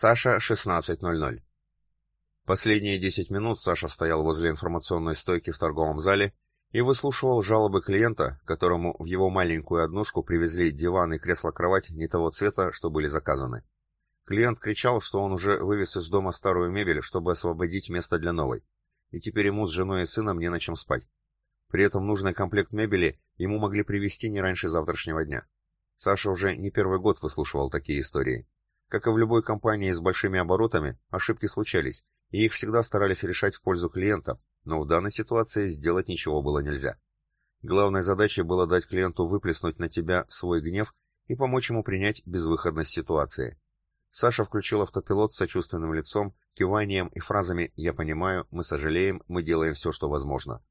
Саша, 16.00. Последние 10 минут Саша стоял возле информационной стойки в торговом зале и выслушивал жалобы клиента, которому в его маленькую однушку привезли диван и кресло-кровать не того цвета, что были заказаны. Клиент кричал, что он уже вывез из дома старую мебель, чтобы освободить место для новой, и теперь ему с женой и сыном не на чем спать. При этом нужный комплект мебели ему могли привезти не раньше завтрашнего дня. Саша уже не первый год выслушивал такие истории. Как и в любой компании с большими оборотами, ошибки случались, и их всегда старались решать в пользу клиента, но в данной ситуации сделать ничего было нельзя. Главной задачей было дать клиенту выплеснуть на тебя свой гнев и помочь ему принять безвыходность ситуации. Саша включил автопилот с сочувственным лицом, киванием и фразами «Я понимаю», «Мы сожалеем», «Мы делаем все, что возможно».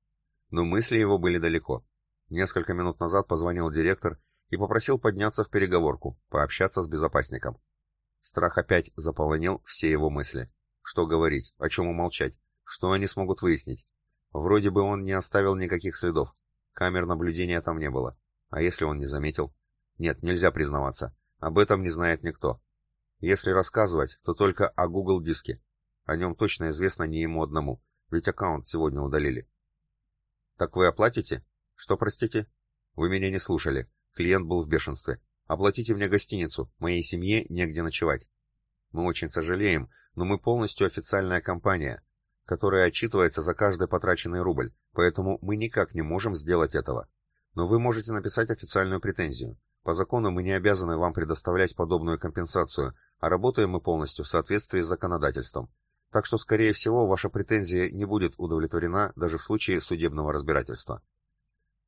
Но мысли его были далеко. Несколько минут назад позвонил директор и попросил подняться в переговорку, пообщаться с безопасником. Страх опять заполонил все его мысли. Что говорить, о чем умолчать, что они смогут выяснить? Вроде бы он не оставил никаких следов. Камер наблюдения там не было. А если он не заметил? Нет, нельзя признаваться. Об этом не знает никто. Если рассказывать, то только о Google диске. О нем точно известно не ему одному, ведь аккаунт сегодня удалили. Так вы оплатите? Что, простите? Вы меня не слушали. Клиент был в бешенстве. Оплатите мне гостиницу, моей семье негде ночевать. Мы очень сожалеем, но мы полностью официальная компания, которая отчитывается за каждый потраченный рубль, поэтому мы никак не можем сделать этого. Но вы можете написать официальную претензию. По закону мы не обязаны вам предоставлять подобную компенсацию, а работаем мы полностью в соответствии с законодательством. Так что, скорее всего, ваша претензия не будет удовлетворена даже в случае судебного разбирательства.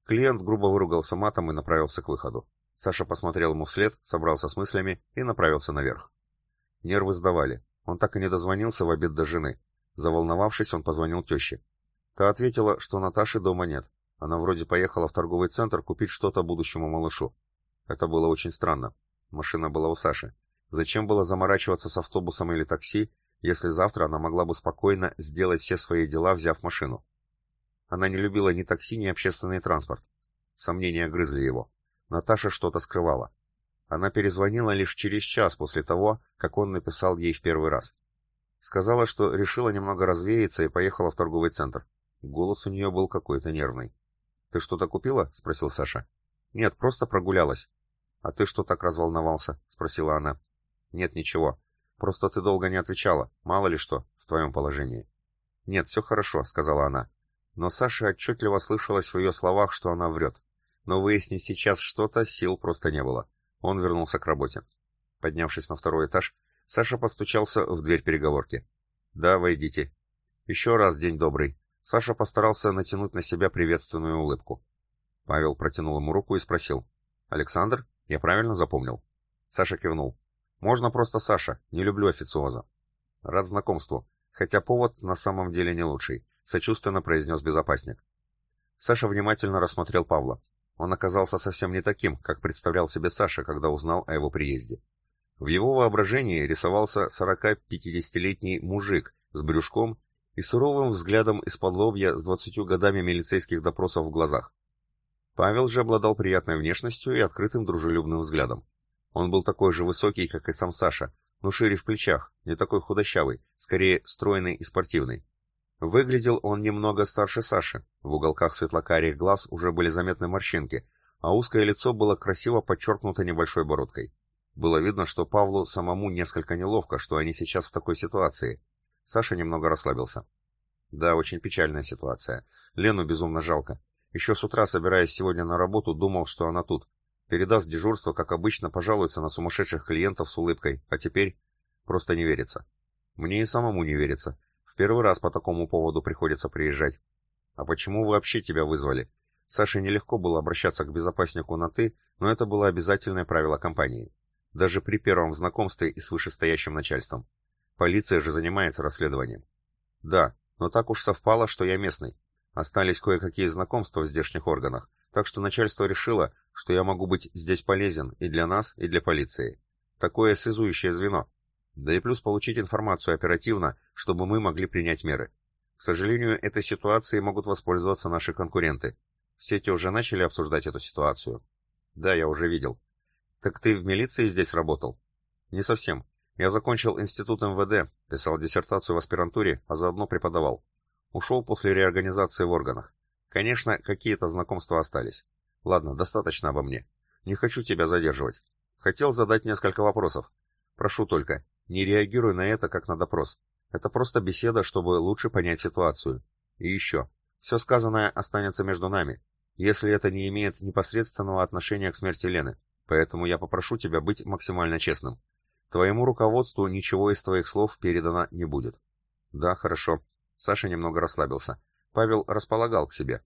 Клиент грубо выругался матом и направился к выходу. Саша посмотрел ему вслед, собрался с мыслями и направился наверх. Нервы сдавали. Он так и не дозвонился в обед до жены. Заволновавшись, он позвонил теще. Та ответила, что Наташи дома нет. Она вроде поехала в торговый центр купить что-то будущему малышу. Это было очень странно. Машина была у Саши. Зачем было заморачиваться с автобусом или такси, если завтра она могла бы спокойно сделать все свои дела, взяв машину? Она не любила ни такси, ни общественный транспорт. Сомнения грызли его. Наташа что-то скрывала. Она перезвонила лишь через час после того, как он написал ей в первый раз. Сказала, что решила немного развеяться и поехала в торговый центр. Голос у нее был какой-то нервный. «Ты что-то купила?» — спросил Саша. «Нет, просто прогулялась». «А ты что так разволновался?» — спросила она. «Нет, ничего. Просто ты долго не отвечала. Мало ли что в твоем положении». «Нет, все хорошо», — сказала она. Но Саша отчетливо слышалось в ее словах, что она врет но выяснить сейчас что-то сил просто не было. Он вернулся к работе. Поднявшись на второй этаж, Саша постучался в дверь переговорки. «Да, войдите». «Еще раз день добрый». Саша постарался натянуть на себя приветственную улыбку. Павел протянул ему руку и спросил. «Александр? Я правильно запомнил?» Саша кивнул. «Можно просто Саша. Не люблю официоза». «Рад знакомству. Хотя повод на самом деле не лучший», — сочувственно произнес безопасник. Саша внимательно рассмотрел Павла. Он оказался совсем не таким, как представлял себе Саша, когда узнал о его приезде. В его воображении рисовался 40-50-летний мужик с брюшком и суровым взглядом из-под лобья с 20 годами милицейских допросов в глазах. Павел же обладал приятной внешностью и открытым дружелюбным взглядом. Он был такой же высокий, как и сам Саша, но шире в плечах, не такой худощавый, скорее стройный и спортивный. Выглядел он немного старше Саши. В уголках светлокарих глаз уже были заметны морщинки, а узкое лицо было красиво подчеркнуто небольшой бородкой. Было видно, что Павлу самому несколько неловко, что они сейчас в такой ситуации. Саша немного расслабился. Да, очень печальная ситуация. Лену безумно жалко. Еще с утра, собираясь сегодня на работу, думал, что она тут. Передаст дежурство, как обычно, пожалуется на сумасшедших клиентов с улыбкой. А теперь просто не верится. Мне и самому не верится. Первый раз по такому поводу приходится приезжать. А почему вообще тебя вызвали? Саше нелегко было обращаться к безопаснику на «ты», но это было обязательное правило компании. Даже при первом знакомстве и с вышестоящим начальством. Полиция же занимается расследованием. Да, но так уж совпало, что я местный. Остались кое-какие знакомства в здешних органах, так что начальство решило, что я могу быть здесь полезен и для нас, и для полиции. Такое связующее звено. Да и плюс получить информацию оперативно, чтобы мы могли принять меры. К сожалению, этой ситуацией могут воспользоваться наши конкуренты. В сети уже начали обсуждать эту ситуацию. Да, я уже видел. Так ты в милиции здесь работал? Не совсем. Я закончил институт МВД, писал диссертацию в аспирантуре, а заодно преподавал. Ушел после реорганизации в органах. Конечно, какие-то знакомства остались. Ладно, достаточно обо мне. Не хочу тебя задерживать. Хотел задать несколько вопросов. Прошу только, не реагируй на это как на допрос. Это просто беседа, чтобы лучше понять ситуацию. И еще. Все сказанное останется между нами, если это не имеет непосредственного отношения к смерти Лены. Поэтому я попрошу тебя быть максимально честным. Твоему руководству ничего из твоих слов передано не будет. Да, хорошо. Саша немного расслабился. Павел располагал к себе.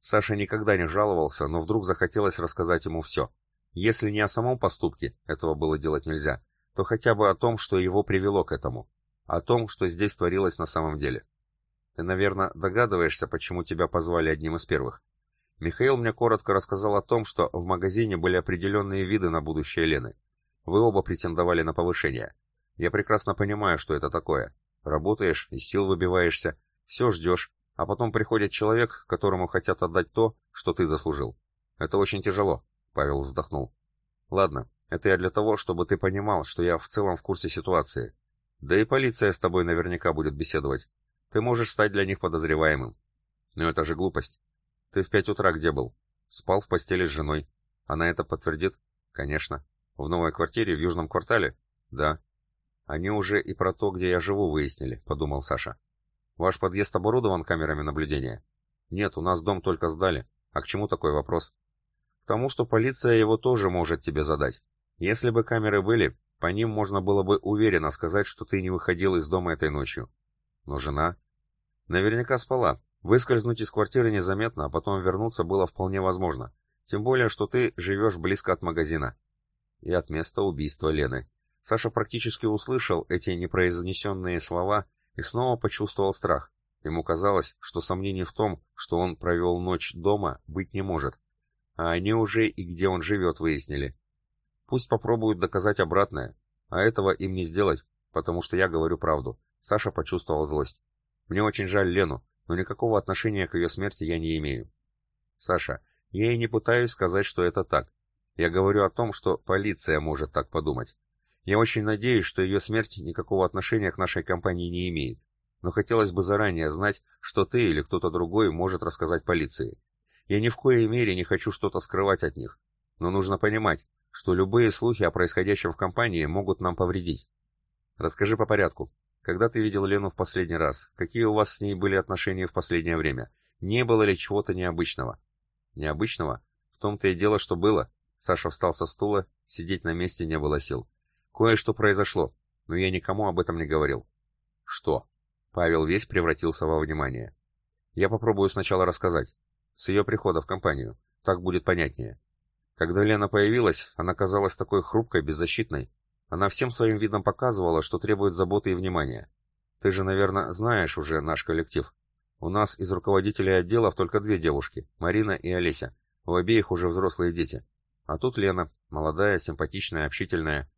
Саша никогда не жаловался, но вдруг захотелось рассказать ему все. Если не о самом поступке, этого было делать нельзя, то хотя бы о том, что его привело к этому. О том, что здесь творилось на самом деле. Ты, наверное, догадываешься, почему тебя позвали одним из первых. Михаил мне коротко рассказал о том, что в магазине были определенные виды на будущее Лены. Вы оба претендовали на повышение. Я прекрасно понимаю, что это такое. Работаешь, из сил выбиваешься, все ждешь, а потом приходит человек, которому хотят отдать то, что ты заслужил. Это очень тяжело, Павел вздохнул. Ладно, это я для того, чтобы ты понимал, что я в целом в курсе ситуации. Да и полиция с тобой наверняка будет беседовать. Ты можешь стать для них подозреваемым. Но это же глупость. Ты в пять утра где был? Спал в постели с женой. Она это подтвердит? Конечно. В новой квартире в южном квартале? Да. Они уже и про то, где я живу, выяснили, подумал Саша. Ваш подъезд оборудован камерами наблюдения? Нет, у нас дом только сдали. А к чему такой вопрос? К тому, что полиция его тоже может тебе задать. Если бы камеры были, по ним можно было бы уверенно сказать, что ты не выходил из дома этой ночью. Но жена... Наверняка спала. Выскользнуть из квартиры незаметно, а потом вернуться было вполне возможно. Тем более, что ты живешь близко от магазина. И от места убийства Лены. Саша практически услышал эти непроизнесенные слова и снова почувствовал страх. Ему казалось, что сомнений в том, что он провел ночь дома, быть не может. А они уже и где он живет выяснили. Пусть попробуют доказать обратное, а этого им не сделать, потому что я говорю правду. Саша почувствовал злость. Мне очень жаль Лену, но никакого отношения к ее смерти я не имею. Саша, я и не пытаюсь сказать, что это так. Я говорю о том, что полиция может так подумать. Я очень надеюсь, что ее смерть никакого отношения к нашей компании не имеет. Но хотелось бы заранее знать, что ты или кто-то другой может рассказать полиции. Я ни в коей мере не хочу что-то скрывать от них. Но нужно понимать, что любые слухи о происходящем в компании могут нам повредить. Расскажи по порядку. Когда ты видел Лену в последний раз? Какие у вас с ней были отношения в последнее время? Не было ли чего-то необычного? Необычного? В том-то и дело, что было. Саша встал со стула, сидеть на месте не было сил. Кое-что произошло, но я никому об этом не говорил. Что? Павел весь превратился во внимание. Я попробую сначала рассказать. С ее прихода в компанию. Так будет понятнее. Когда Лена появилась, она казалась такой хрупкой, беззащитной. Она всем своим видом показывала, что требует заботы и внимания. Ты же, наверное, знаешь уже наш коллектив. У нас из руководителей отделов только две девушки, Марина и Олеся. У обеих уже взрослые дети. А тут Лена, молодая, симпатичная, общительная.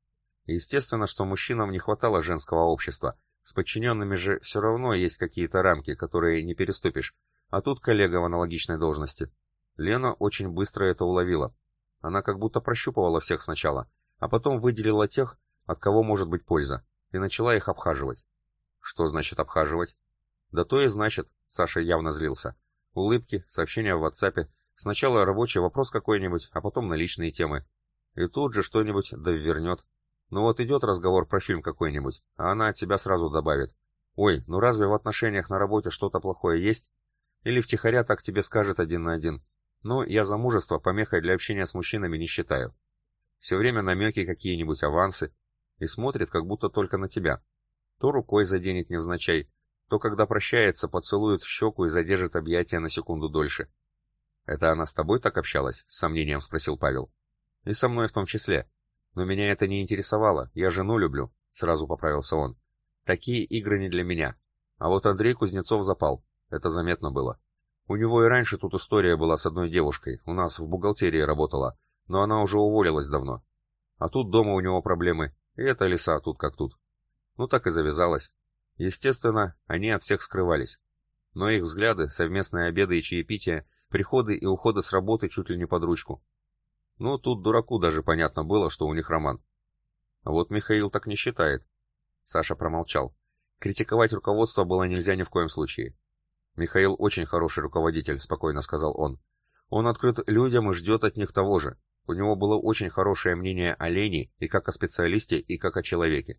Естественно, что мужчинам не хватало женского общества. С подчиненными же все равно есть какие-то рамки, которые не переступишь. А тут коллега в аналогичной должности. Лена очень быстро это уловила. Она как будто прощупывала всех сначала, а потом выделила тех, от кого может быть польза, и начала их обхаживать. Что значит обхаживать? Да то и значит, Саша явно злился. Улыбки, сообщения в WhatsApp, сначала рабочий вопрос какой-нибудь, а потом на личные темы. И тут же что-нибудь да вернет. Ну вот идет разговор про фильм какой-нибудь, а она от себя сразу добавит. Ой, ну разве в отношениях на работе что-то плохое есть? Или втихаря так тебе скажет один на один. Но я замужество помехой для общения с мужчинами не считаю. Все время намеки какие-нибудь, авансы. И смотрит, как будто только на тебя. То рукой заденет невзначай, то, когда прощается, поцелует в щеку и задержит объятия на секунду дольше. «Это она с тобой так общалась?» — с сомнением спросил Павел. «И со мной в том числе. Но меня это не интересовало, я жену люблю», — сразу поправился он. «Такие игры не для меня. А вот Андрей Кузнецов запал. Это заметно было. У него и раньше тут история была с одной девушкой, у нас в бухгалтерии работала, но она уже уволилась давно. А тут дома у него проблемы, и эта лиса тут как тут. Ну так и завязалось. Естественно, они от всех скрывались. Но их взгляды, совместные обеды и чаепития, приходы и уходы с работы чуть ли не под ручку. Ну, тут дураку даже понятно было, что у них роман. А вот Михаил так не считает. Саша промолчал. Критиковать руководство было нельзя ни в коем случае. «Михаил очень хороший руководитель», — спокойно сказал он. «Он открыт людям и ждет от них того же. У него было очень хорошее мнение о Лене и как о специалисте, и как о человеке.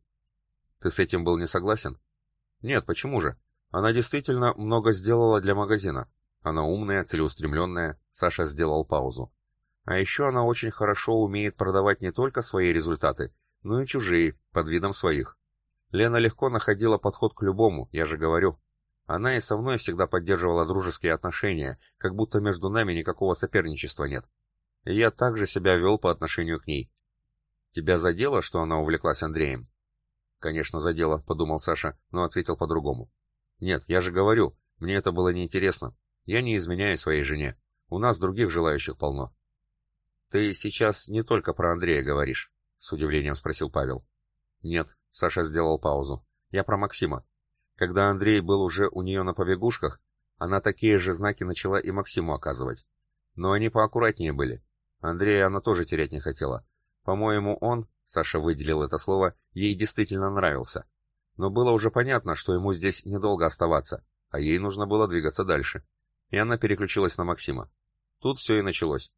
Ты с этим был не согласен? Нет, почему же? Она действительно много сделала для магазина. Она умная, целеустремленная. Саша сделал паузу. А еще она очень хорошо умеет продавать не только свои результаты, но и чужие, под видом своих. Лена легко находила подход к любому, я же говорю. Она и со мной всегда поддерживала дружеские отношения, как будто между нами никакого соперничества нет. И я также себя вел по отношению к ней. Тебя задело, что она увлеклась Андреем? Конечно, задело, подумал Саша, но ответил по-другому. Нет, я же говорю, мне это было неинтересно. Я не изменяю своей жене. У нас других желающих полно. Ты сейчас не только про Андрея говоришь, с удивлением спросил Павел. Нет, Саша сделал паузу. Я про Максима. Когда Андрей был уже у нее на побегушках, она такие же знаки начала и Максиму оказывать. Но они поаккуратнее были. Андрея она тоже терять не хотела. По-моему, он, Саша выделил это слово, ей действительно нравился. Но было уже понятно, что ему здесь недолго оставаться, а ей нужно было двигаться дальше. И она переключилась на Максима. Тут все и началось.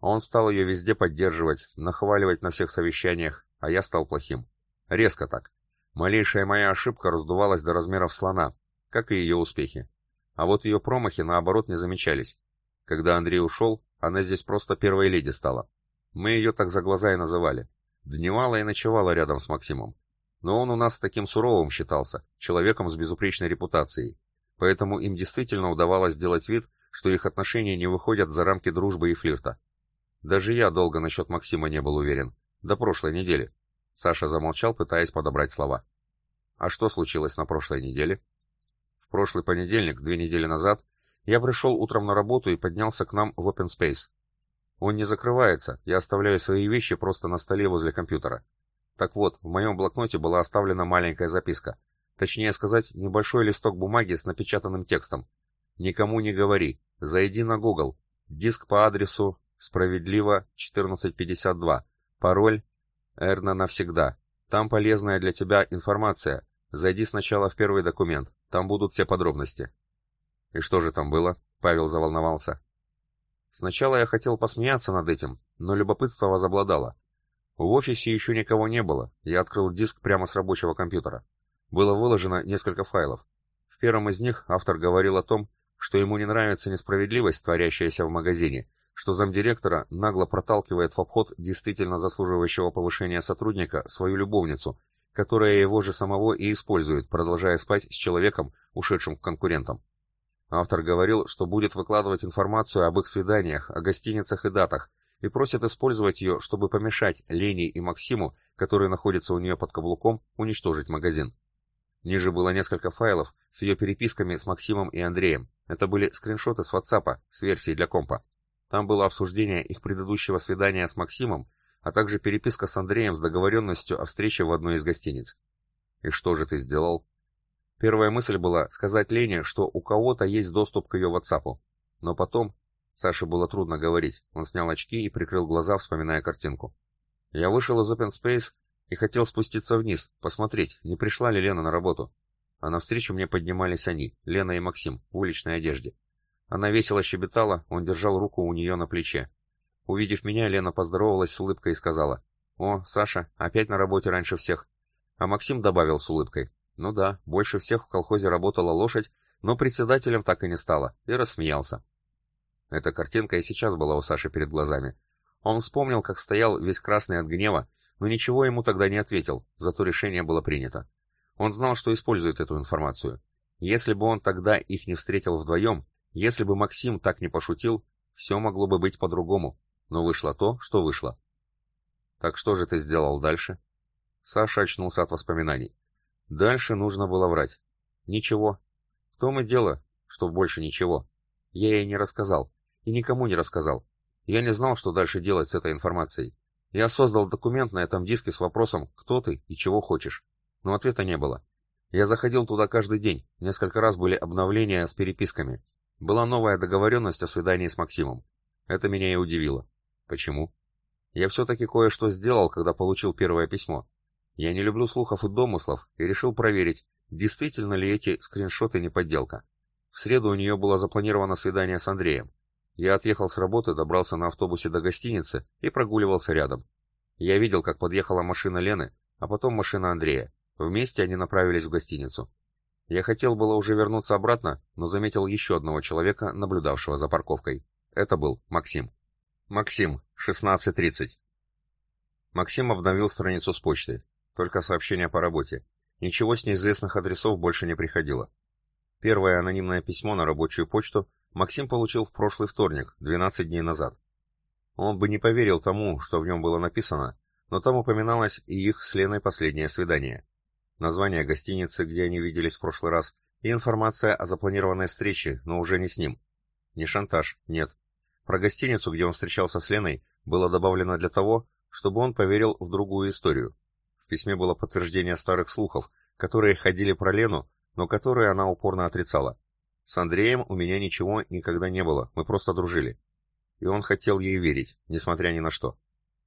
Он стал ее везде поддерживать, нахваливать на всех совещаниях, а я стал плохим. Резко так. Малейшая моя ошибка раздувалась до размеров слона, как и ее успехи. А вот ее промахи, наоборот, не замечались. Когда Андрей ушел, она здесь просто первой леди стала. Мы ее так за глаза и называли. Дневала и ночевала рядом с Максимом. Но он у нас таким суровым считался, человеком с безупречной репутацией. Поэтому им действительно удавалось сделать вид, что их отношения не выходят за рамки дружбы и флирта. Даже я долго насчет Максима не был уверен. До прошлой недели. Саша замолчал, пытаясь подобрать слова. А что случилось на прошлой неделе? В прошлый понедельник, две недели назад, я пришел утром на работу и поднялся к нам в Open Space. Он не закрывается, я оставляю свои вещи просто на столе возле компьютера. Так вот, в моем блокноте была оставлена маленькая записка. Точнее сказать, небольшой листок бумаги с напечатанным текстом. «Никому не говори. Зайди на Google. Диск по адресу справедливо 1452. Пароль Эрна навсегда. Там полезная для тебя информация. Зайди сначала в первый документ. Там будут все подробности. И что же там было? Павел заволновался. Сначала я хотел посмеяться над этим, но любопытство возобладало. В офисе еще никого не было. Я открыл диск прямо с рабочего компьютера. Было выложено несколько файлов. В первом из них автор говорил о том, что ему не нравится несправедливость, творящаяся в магазине, что замдиректора нагло проталкивает в обход действительно заслуживающего повышения сотрудника свою любовницу, которая его же самого и использует, продолжая спать с человеком, ушедшим к конкурентам. Автор говорил, что будет выкладывать информацию об их свиданиях, о гостиницах и датах, и просит использовать ее, чтобы помешать Лене и Максиму, которые находятся у нее под каблуком, уничтожить магазин. Ниже было несколько файлов с ее переписками с Максимом и Андреем. Это были скриншоты с WhatsApp с версией для компа. Там было обсуждение их предыдущего свидания с Максимом, а также переписка с Андреем с договоренностью о встрече в одной из гостиниц. И что же ты сделал? Первая мысль была сказать Лене, что у кого-то есть доступ к ее WhatsApp. Но потом... Саше было трудно говорить. Он снял очки и прикрыл глаза, вспоминая картинку. Я вышел из Open Space и хотел спуститься вниз, посмотреть, не пришла ли Лена на работу. А навстречу мне поднимались они, Лена и Максим, в уличной одежде. Она весело щебетала, он держал руку у нее на плече. Увидев меня, Лена поздоровалась с улыбкой и сказала, «О, Саша, опять на работе раньше всех». А Максим добавил с улыбкой, «Ну да, больше всех в колхозе работала лошадь, но председателем так и не стала», и рассмеялся. Эта картинка и сейчас была у Саши перед глазами. Он вспомнил, как стоял весь красный от гнева, но ничего ему тогда не ответил, зато решение было принято. Он знал, что использует эту информацию. Если бы он тогда их не встретил вдвоем, если бы Максим так не пошутил, все могло бы быть по-другому, но вышло то, что вышло. Так что же ты сделал дальше? Саша очнулся от воспоминаний. Дальше нужно было врать. Ничего. В том и дело, что больше ничего. Я ей не рассказал. И никому не рассказал. Я не знал, что дальше делать с этой информацией. Я создал документ на этом диске с вопросом «Кто ты и чего хочешь?». Но ответа не было. Я заходил туда каждый день. Несколько раз были обновления с переписками. Была новая договоренность о свидании с Максимом. Это меня и удивило. Почему? Я все-таки кое-что сделал, когда получил первое письмо. Я не люблю слухов и домыслов и решил проверить, действительно ли эти скриншоты не подделка. В среду у нее было запланировано свидание с Андреем. Я отъехал с работы, добрался на автобусе до гостиницы и прогуливался рядом. Я видел, как подъехала машина Лены, а потом машина Андрея. Вместе они направились в гостиницу. Я хотел было уже вернуться обратно, но заметил еще одного человека, наблюдавшего за парковкой. Это был Максим. Максим, 16.30. Максим обновил страницу с почты. Только сообщения по работе. Ничего с неизвестных адресов больше не приходило. Первое анонимное письмо на рабочую почту Максим получил в прошлый вторник, 12 дней назад. Он бы не поверил тому, что в нем было написано, но там упоминалось и их с Леной последнее свидание. Название гостиницы, где они виделись в прошлый раз, и информация о запланированной встрече, но уже не с ним. Не шантаж, нет. Про гостиницу, где он встречался с Леной, было добавлено для того, чтобы он поверил в другую историю. В письме было подтверждение старых слухов, которые ходили про Лену, но которые она упорно отрицала. С Андреем у меня ничего никогда не было, мы просто дружили. И он хотел ей верить, несмотря ни на что.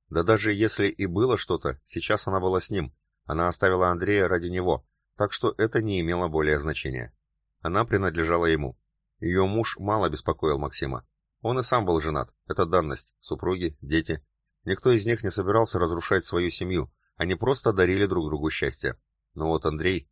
Да даже если и было что-то, сейчас она была с ним. Она оставила Андрея ради него, так что это не имело более значения. Она принадлежала ему. Ее муж мало беспокоил Максима. Он и сам был женат, это данность, супруги, дети. Никто из них не собирался разрушать свою семью, они просто дарили друг другу счастье. Но вот Андрей...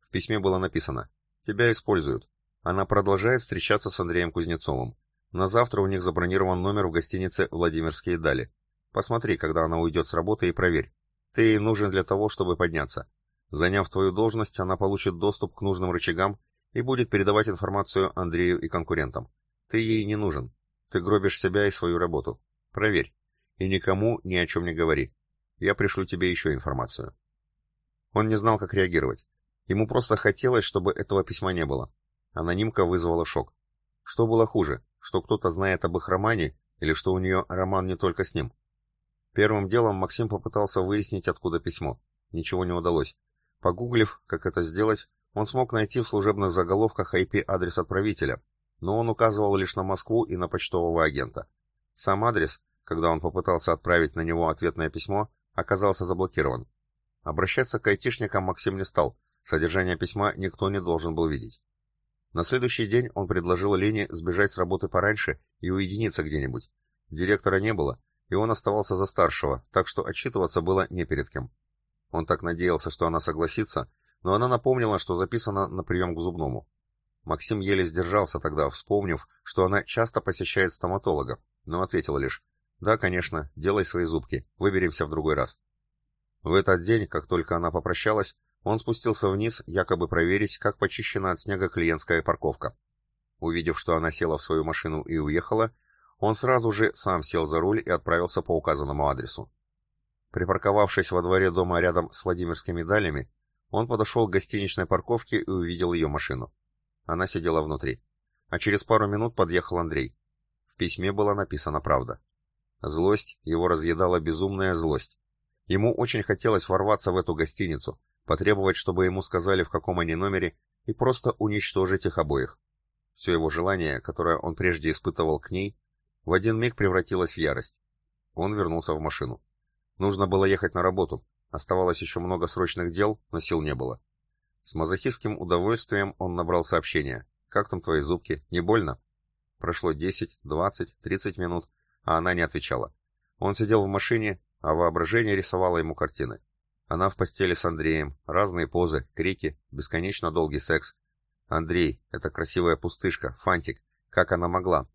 В письме было написано «Тебя используют». Она продолжает встречаться с Андреем Кузнецовым. На завтра у них забронирован номер в гостинице «Владимирские дали». Посмотри, когда она уйдет с работы и проверь. Ты ей нужен для того, чтобы подняться. Заняв твою должность, она получит доступ к нужным рычагам и будет передавать информацию Андрею и конкурентам. Ты ей не нужен. Ты гробишь себя и свою работу. Проверь. И никому ни о чем не говори. Я пришлю тебе еще информацию. Он не знал, как реагировать. Ему просто хотелось, чтобы этого письма не было. Анонимка вызвала шок. Что было хуже, что кто-то знает об их романе, или что у нее роман не только с ним? Первым делом Максим попытался выяснить, откуда письмо. Ничего не удалось. Погуглив, как это сделать, он смог найти в служебных заголовках IP-адрес отправителя, но он указывал лишь на Москву и на почтового агента. Сам адрес, когда он попытался отправить на него ответное письмо, оказался заблокирован. Обращаться к айтишникам Максим не стал, содержание письма никто не должен был видеть. На следующий день он предложил Лене сбежать с работы пораньше и уединиться где-нибудь. Директора не было, и он оставался за старшего, так что отчитываться было не перед кем. Он так надеялся, что она согласится, но она напомнила, что записана на прием к зубному. Максим еле сдержался тогда, вспомнив, что она часто посещает стоматолога, но ответила лишь «Да, конечно, делай свои зубки, выберемся в другой раз». В этот день, как только она попрощалась, он спустился вниз, якобы проверить, как почищена от снега клиентская парковка. Увидев, что она села в свою машину и уехала, он сразу же сам сел за руль и отправился по указанному адресу. Припарковавшись во дворе дома рядом с Владимирскими далями, он подошел к гостиничной парковке и увидел ее машину. Она сидела внутри. А через пару минут подъехал Андрей. В письме была написана правда. Злость, его разъедала безумная злость. Ему очень хотелось ворваться в эту гостиницу, потребовать, чтобы ему сказали, в каком они номере, и просто уничтожить их обоих. Все его желание, которое он прежде испытывал к ней, в один миг превратилось в ярость. Он вернулся в машину. Нужно было ехать на работу. Оставалось еще много срочных дел, но сил не было. С мазохистским удовольствием он набрал сообщение. «Как там твои зубки? Не больно?» Прошло 10, 20, 30 минут, а она не отвечала. Он сидел в машине, а воображение рисовало ему картины. Она в постели с Андреем, разные позы, крики, бесконечно долгий секс. Андрей, эта красивая пустышка, фантик, как она могла?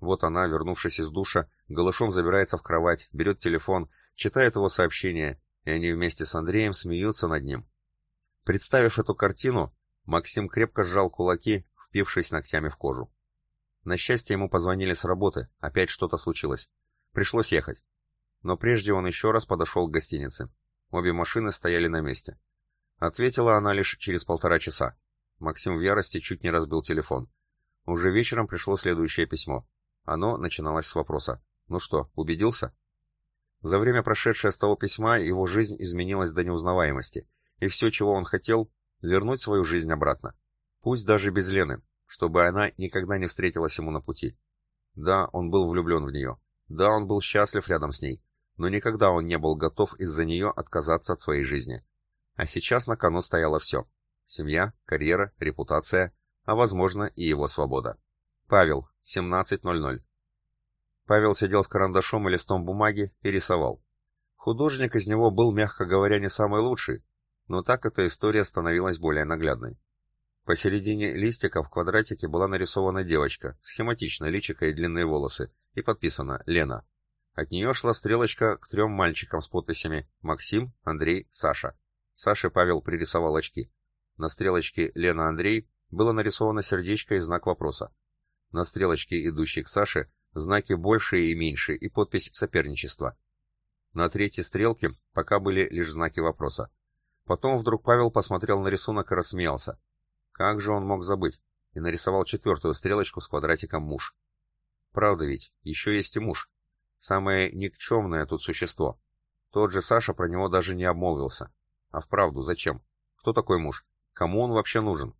Вот она, вернувшись из душа, голышом забирается в кровать, берет телефон, читает его сообщение, и они вместе с Андреем смеются над ним. Представив эту картину, Максим крепко сжал кулаки, впившись ногтями в кожу. На счастье ему позвонили с работы, опять что-то случилось. Пришлось ехать. Но прежде он еще раз подошел к гостинице. Обе машины стояли на месте. Ответила она лишь через полтора часа. Максим в ярости чуть не разбил телефон. Уже вечером пришло следующее письмо. Оно начиналось с вопроса. «Ну что, убедился?» За время, прошедшее с того письма, его жизнь изменилась до неузнаваемости, и все, чего он хотел, вернуть свою жизнь обратно. Пусть даже без Лены, чтобы она никогда не встретилась ему на пути. Да, он был влюблен в нее. Да, он был счастлив рядом с ней. но никогда он не был готов из-за нее отказаться от своей жизни. А сейчас на кону стояло все. Семья, карьера, репутация, а возможно и его свобода. Павел, 17.00. Павел сидел с карандашом и листом бумаги и рисовал. Художник из него был, мягко говоря, не самый лучший, но так эта история становилась более наглядной. Посередине листика в квадратике была нарисована девочка, схематично, личико и длинные волосы, и подписано «Лена». От нее шла стрелочка к трем мальчикам с подписями «Максим», «Андрей», «Саша». Саше Павел пририсовал очки. На стрелочке «Лена Андрей» было нарисовано сердечко и знак вопроса. На стрелочке, идущей к Саше, знаки «больше» и «меньше» и подпись «соперничество». На третьей стрелке пока были лишь знаки вопроса. Потом вдруг Павел посмотрел на рисунок и рассмеялся. Как же он мог забыть? И нарисовал четвертую стрелочку с квадратиком «муж». Правда ведь, еще есть и муж. Самое никчемное тут существо. Тот же Саша про него даже не обмолвился. А вправду, зачем? Кто такой муж? Кому он вообще нужен?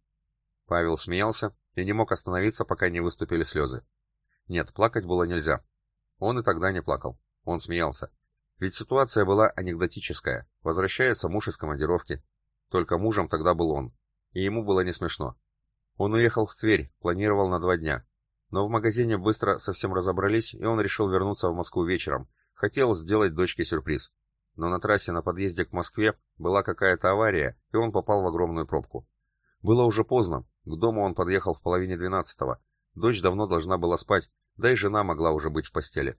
Павел смеялся и не мог остановиться, пока не выступили слезы. Нет, плакать было нельзя. Он и тогда не плакал. Он смеялся. Ведь ситуация была анекдотическая. Возвращается муж из командировки. Только мужем тогда был он. И ему было не смешно. Он уехал в Тверь, планировал на два дня. Но в магазине быстро совсем разобрались, и он решил вернуться в Москву вечером. Хотел сделать дочке сюрприз но на трассе на подъезде к Москве была какая-то авария, и он попал в огромную пробку. Было уже поздно, к дому он подъехал в половине двенадцатого. Дочь давно должна была спать, да и жена могла уже быть в постели.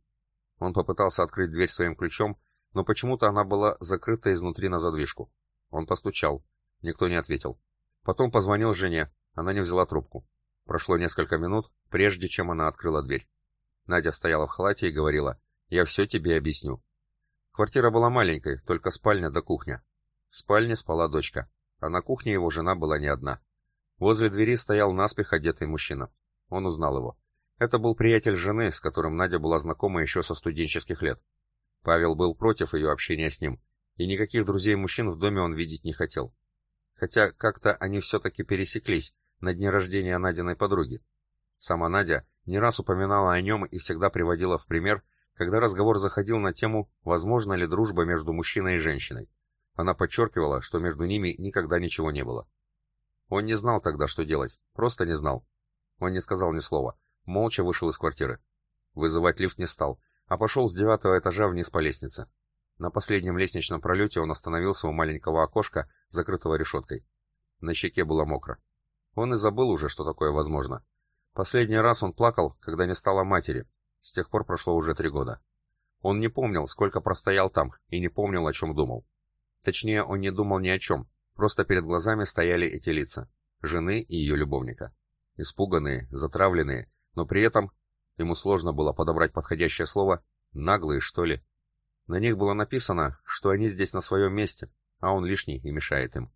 Он попытался открыть дверь своим ключом, но почему-то она была закрыта изнутри на задвижку. Он постучал. Никто не ответил. Потом позвонил жене. Она не взяла трубку. Прошло несколько минут, прежде чем она открыла дверь. Надя стояла в халате и говорила, «Я все тебе объясню. Квартира была маленькой, только спальня да кухня. В спальне спала дочка, а на кухне его жена была не одна. Возле двери стоял наспех одетый мужчина. Он узнал его. Это был приятель жены, с которым Надя была знакома еще со студенческих лет. Павел был против ее общения с ним, и никаких друзей-мужчин в доме он видеть не хотел. Хотя как-то они все-таки пересеклись на дне рождения Надиной подруги. Сама Надя не раз упоминала о нем и всегда приводила в пример, когда разговор заходил на тему, возможно ли дружба между мужчиной и женщиной. Она подчеркивала, что между ними никогда ничего не было. Он не знал тогда, что делать, просто не знал. Он не сказал ни слова, молча вышел из квартиры. Вызывать лифт не стал, а пошел с девятого этажа вниз по лестнице. На последнем лестничном пролете он остановился у маленького окошка, закрытого решеткой. На щеке было мокро. Он и забыл уже, что такое возможно. Последний раз он плакал, когда не стало матери, с тех пор прошло уже три года. Он не помнил, сколько простоял там, и не помнил, о чем думал. Точнее, он не думал ни о чем, просто перед глазами стояли эти лица, жены и ее любовника. Испуганные, затравленные, но при этом, ему сложно было подобрать подходящее слово, наглые, что ли. На них было написано, что они здесь на своем месте, а он лишний и мешает им.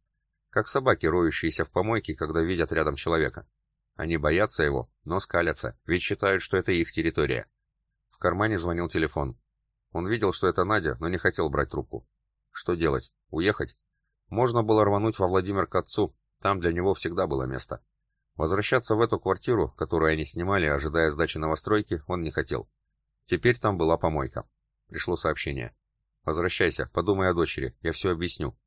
Как собаки, роющиеся в помойке, когда видят рядом человека. Они боятся его, но скалятся, ведь считают, что это их территория. В кармане звонил телефон. Он видел, что это Надя, но не хотел брать трубку. Что делать? Уехать? Можно было рвануть во Владимир к отцу, там для него всегда было место. Возвращаться в эту квартиру, которую они снимали, ожидая сдачи новостройки, он не хотел. Теперь там была помойка. Пришло сообщение. «Возвращайся, подумай о дочери, я все объясню».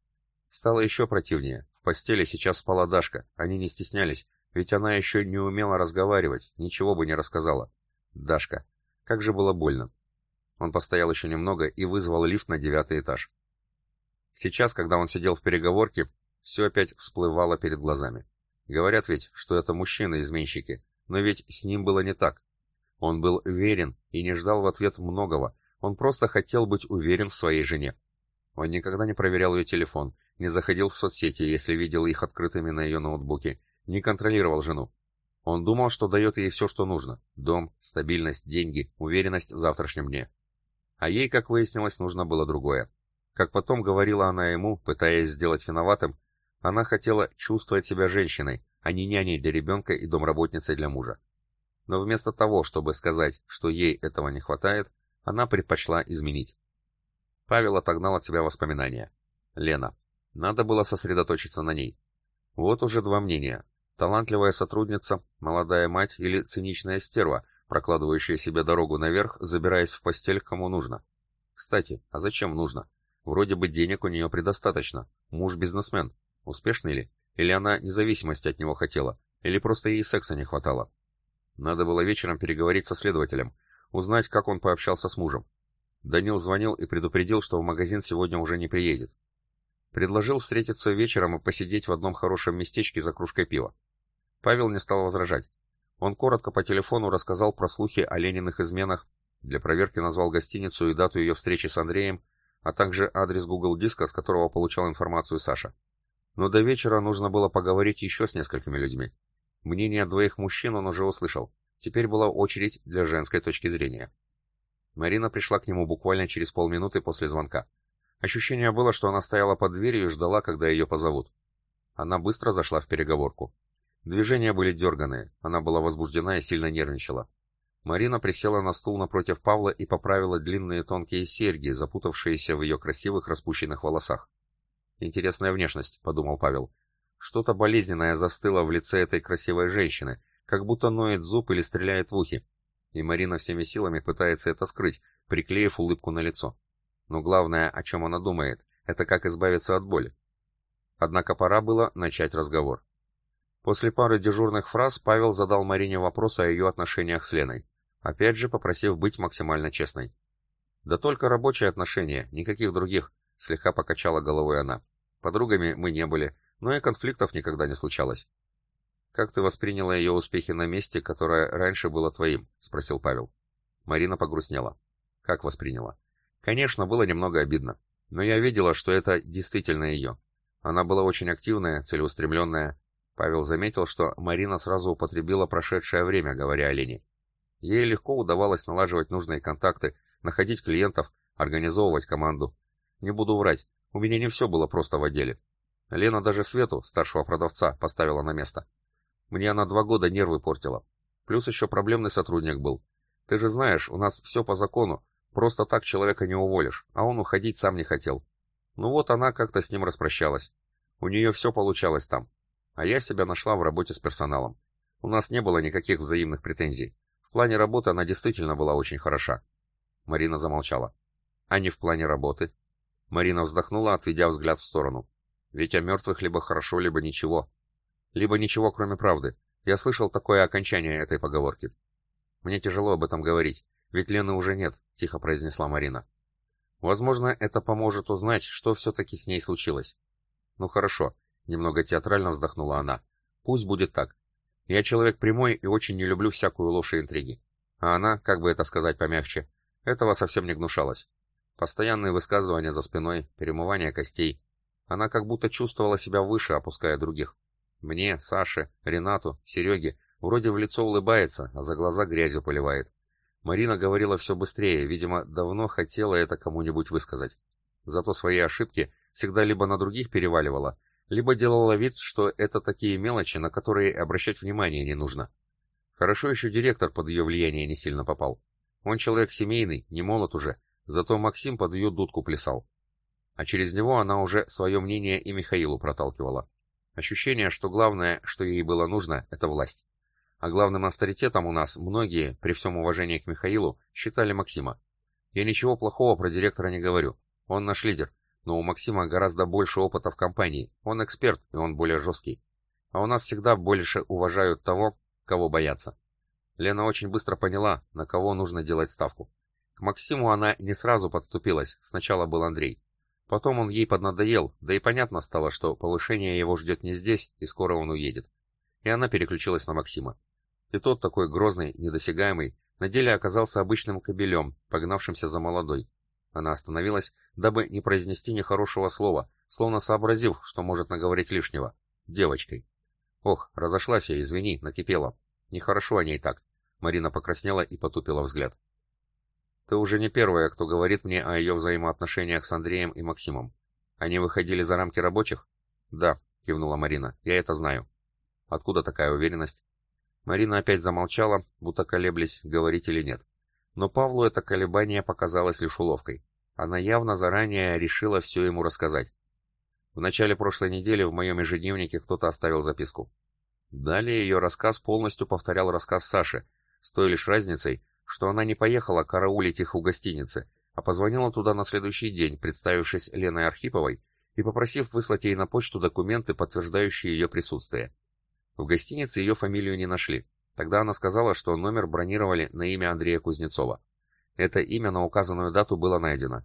Стало еще противнее. В постели сейчас спала Дашка, они не стеснялись, ведь она еще не умела разговаривать, ничего бы не рассказала. Дашка. Как же было больно. Он постоял еще немного и вызвал лифт на девятый этаж. Сейчас, когда он сидел в переговорке, все опять всплывало перед глазами. Говорят ведь, что это мужчины-изменщики, но ведь с ним было не так. Он был уверен и не ждал в ответ многого, он просто хотел быть уверен в своей жене. Он никогда не проверял ее телефон, не заходил в соцсети, если видел их открытыми на ее ноутбуке, не контролировал жену. Он думал, что дает ей все, что нужно. Дом, стабильность, деньги, уверенность в завтрашнем дне. А ей, как выяснилось, нужно было другое. Как потом говорила она ему, пытаясь сделать виноватым, она хотела чувствовать себя женщиной, а не няней для ребенка и домработницей для мужа. Но вместо того, чтобы сказать, что ей этого не хватает, она предпочла изменить. Павел отогнал от себя воспоминания. Лена. Надо было сосредоточиться на ней. Вот уже два мнения. Талантливая сотрудница, молодая мать или циничная стерва, прокладывающая себе дорогу наверх, забираясь в постель кому нужно. Кстати, а зачем нужно? Вроде бы денег у нее предостаточно. Муж бизнесмен. Успешный ли? Или она независимости от него хотела? Или просто ей секса не хватало? Надо было вечером переговорить со следователем, узнать, как он пообщался с мужем. Данил звонил и предупредил, что в магазин сегодня уже не приедет. Предложил встретиться вечером и посидеть в одном хорошем местечке за кружкой пива. Павел не стал возражать. Он коротко по телефону рассказал про слухи о Лениных изменах, для проверки назвал гостиницу и дату ее встречи с Андреем, а также адрес Google диска, с которого получал информацию Саша. Но до вечера нужно было поговорить еще с несколькими людьми. Мнение двоих мужчин он уже услышал. Теперь была очередь для женской точки зрения. Марина пришла к нему буквально через полминуты после звонка. Ощущение было, что она стояла под дверью и ждала, когда ее позовут. Она быстро зашла в переговорку. Движения были дерганые, она была возбуждена и сильно нервничала. Марина присела на стул напротив Павла и поправила длинные тонкие серьги, запутавшиеся в ее красивых распущенных волосах. «Интересная внешность», — подумал Павел. Что-то болезненное застыло в лице этой красивой женщины, как будто ноет зуб или стреляет в ухи. И Марина всеми силами пытается это скрыть, приклеив улыбку на лицо. Но главное, о чем она думает, это как избавиться от боли. Однако пора было начать разговор. После пары дежурных фраз Павел задал Марине вопрос о ее отношениях с Леной, опять же попросив быть максимально честной. «Да только рабочие отношения, никаких других», — слегка покачала головой она. «Подругами мы не были, но и конфликтов никогда не случалось. «Как ты восприняла ее успехи на месте, которое раньше было твоим?» — спросил Павел. Марина погрустнела. «Как восприняла?» «Конечно, было немного обидно. Но я видела, что это действительно ее. Она была очень активная, целеустремленная. Павел заметил, что Марина сразу употребила прошедшее время, говоря о Лене. Ей легко удавалось налаживать нужные контакты, находить клиентов, организовывать команду. Не буду врать, у меня не все было просто в отделе. Лена даже Свету, старшего продавца, поставила на место. Мне она два года нервы портила. Плюс еще проблемный сотрудник был. Ты же знаешь, у нас все по закону. Просто так человека не уволишь, а он уходить сам не хотел. Ну вот она как-то с ним распрощалась. У нее все получалось там. А я себя нашла в работе с персоналом. У нас не было никаких взаимных претензий. В плане работы она действительно была очень хороша. Марина замолчала. А не в плане работы? Марина вздохнула, отведя взгляд в сторону. Ведь о мертвых либо хорошо, либо ничего. Либо ничего, кроме правды. Я слышал такое окончание этой поговорки. Мне тяжело об этом говорить, ведь Лены уже нет, тихо произнесла Марина. Возможно, это поможет узнать, что все-таки с ней случилось. Ну хорошо, немного театрально вздохнула она. Пусть будет так. Я человек прямой и очень не люблю всякую ложь и интриги. А она, как бы это сказать помягче, этого совсем не гнушалась. Постоянные высказывания за спиной, перемывание костей, она как будто чувствовала себя выше, опуская других. Мне, Саше, Ренату, Сереге вроде в лицо улыбается, а за глаза грязью поливает. Марина говорила все быстрее, видимо, давно хотела это кому-нибудь высказать. Зато свои ошибки всегда либо на других переваливала, либо делала вид, что это такие мелочи, на которые обращать внимание не нужно. Хорошо еще директор под ее влияние не сильно попал. Он человек семейный, не молод уже, зато Максим под ее дудку плясал а через него она уже свое мнение и Михаилу проталкивала. Ощущение, что главное, что ей было нужно, это власть. А главным авторитетом у нас многие, при всем уважении к Михаилу, считали Максима. Я ничего плохого про директора не говорю. Он наш лидер, но у Максима гораздо больше опыта в компании. Он эксперт, и он более жесткий. А у нас всегда больше уважают того, кого боятся. Лена очень быстро поняла, на кого нужно делать ставку. К Максиму она не сразу подступилась, сначала был Андрей. Потом он ей поднадоел, да и понятно стало, что повышение его ждет не здесь, и скоро он уедет. И она переключилась на Максима. И тот такой грозный, недосягаемый, на деле оказался обычным кобелем, погнавшимся за молодой. Она остановилась, дабы не произнести нехорошего слова, словно сообразив, что может наговорить лишнего. Девочкой. Ох, разошлась я, извини, накипела. Нехорошо о ней так. Марина покраснела и потупила взгляд. Ты уже не первая, кто говорит мне о ее взаимоотношениях с Андреем и Максимом. Они выходили за рамки рабочих? Да, кивнула Марина. Я это знаю. Откуда такая уверенность? Марина опять замолчала, будто колеблясь, говорить или нет. Но Павлу это колебание показалось лишь уловкой. Она явно заранее решила все ему рассказать. В начале прошлой недели в моем ежедневнике кто-то оставил записку. Далее ее рассказ полностью повторял рассказ Саши, с той лишь разницей, что она не поехала караулить их у гостиницы, а позвонила туда на следующий день, представившись Леной Архиповой и попросив выслать ей на почту документы, подтверждающие ее присутствие. В гостинице ее фамилию не нашли. Тогда она сказала, что номер бронировали на имя Андрея Кузнецова. Это имя на указанную дату было найдено.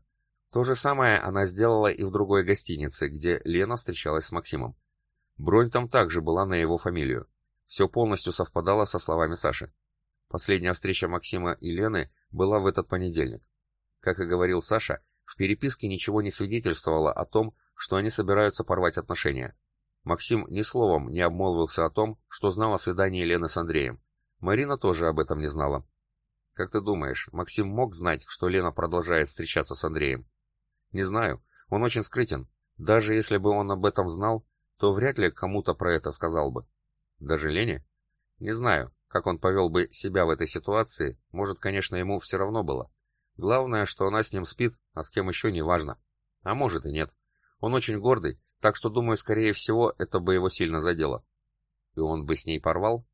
То же самое она сделала и в другой гостинице, где Лена встречалась с Максимом. Бронь там также была на его фамилию. Все полностью совпадало со словами Саши. Последняя встреча Максима и Лены была в этот понедельник. Как и говорил Саша, в переписке ничего не свидетельствовало о том, что они собираются порвать отношения. Максим ни словом не обмолвился о том, что знал о свидании Лены с Андреем. Марина тоже об этом не знала. Как ты думаешь, Максим мог знать, что Лена продолжает встречаться с Андреем? Не знаю. Он очень скрытен. Даже если бы он об этом знал, то вряд ли кому-то про это сказал бы. Даже Лене? Не знаю, как он повел бы себя в этой ситуации, может, конечно, ему все равно было. Главное, что она с ним спит, а с кем еще не важно. А может и нет. Он очень гордый, так что, думаю, скорее всего, это бы его сильно задело. И он бы с ней порвал?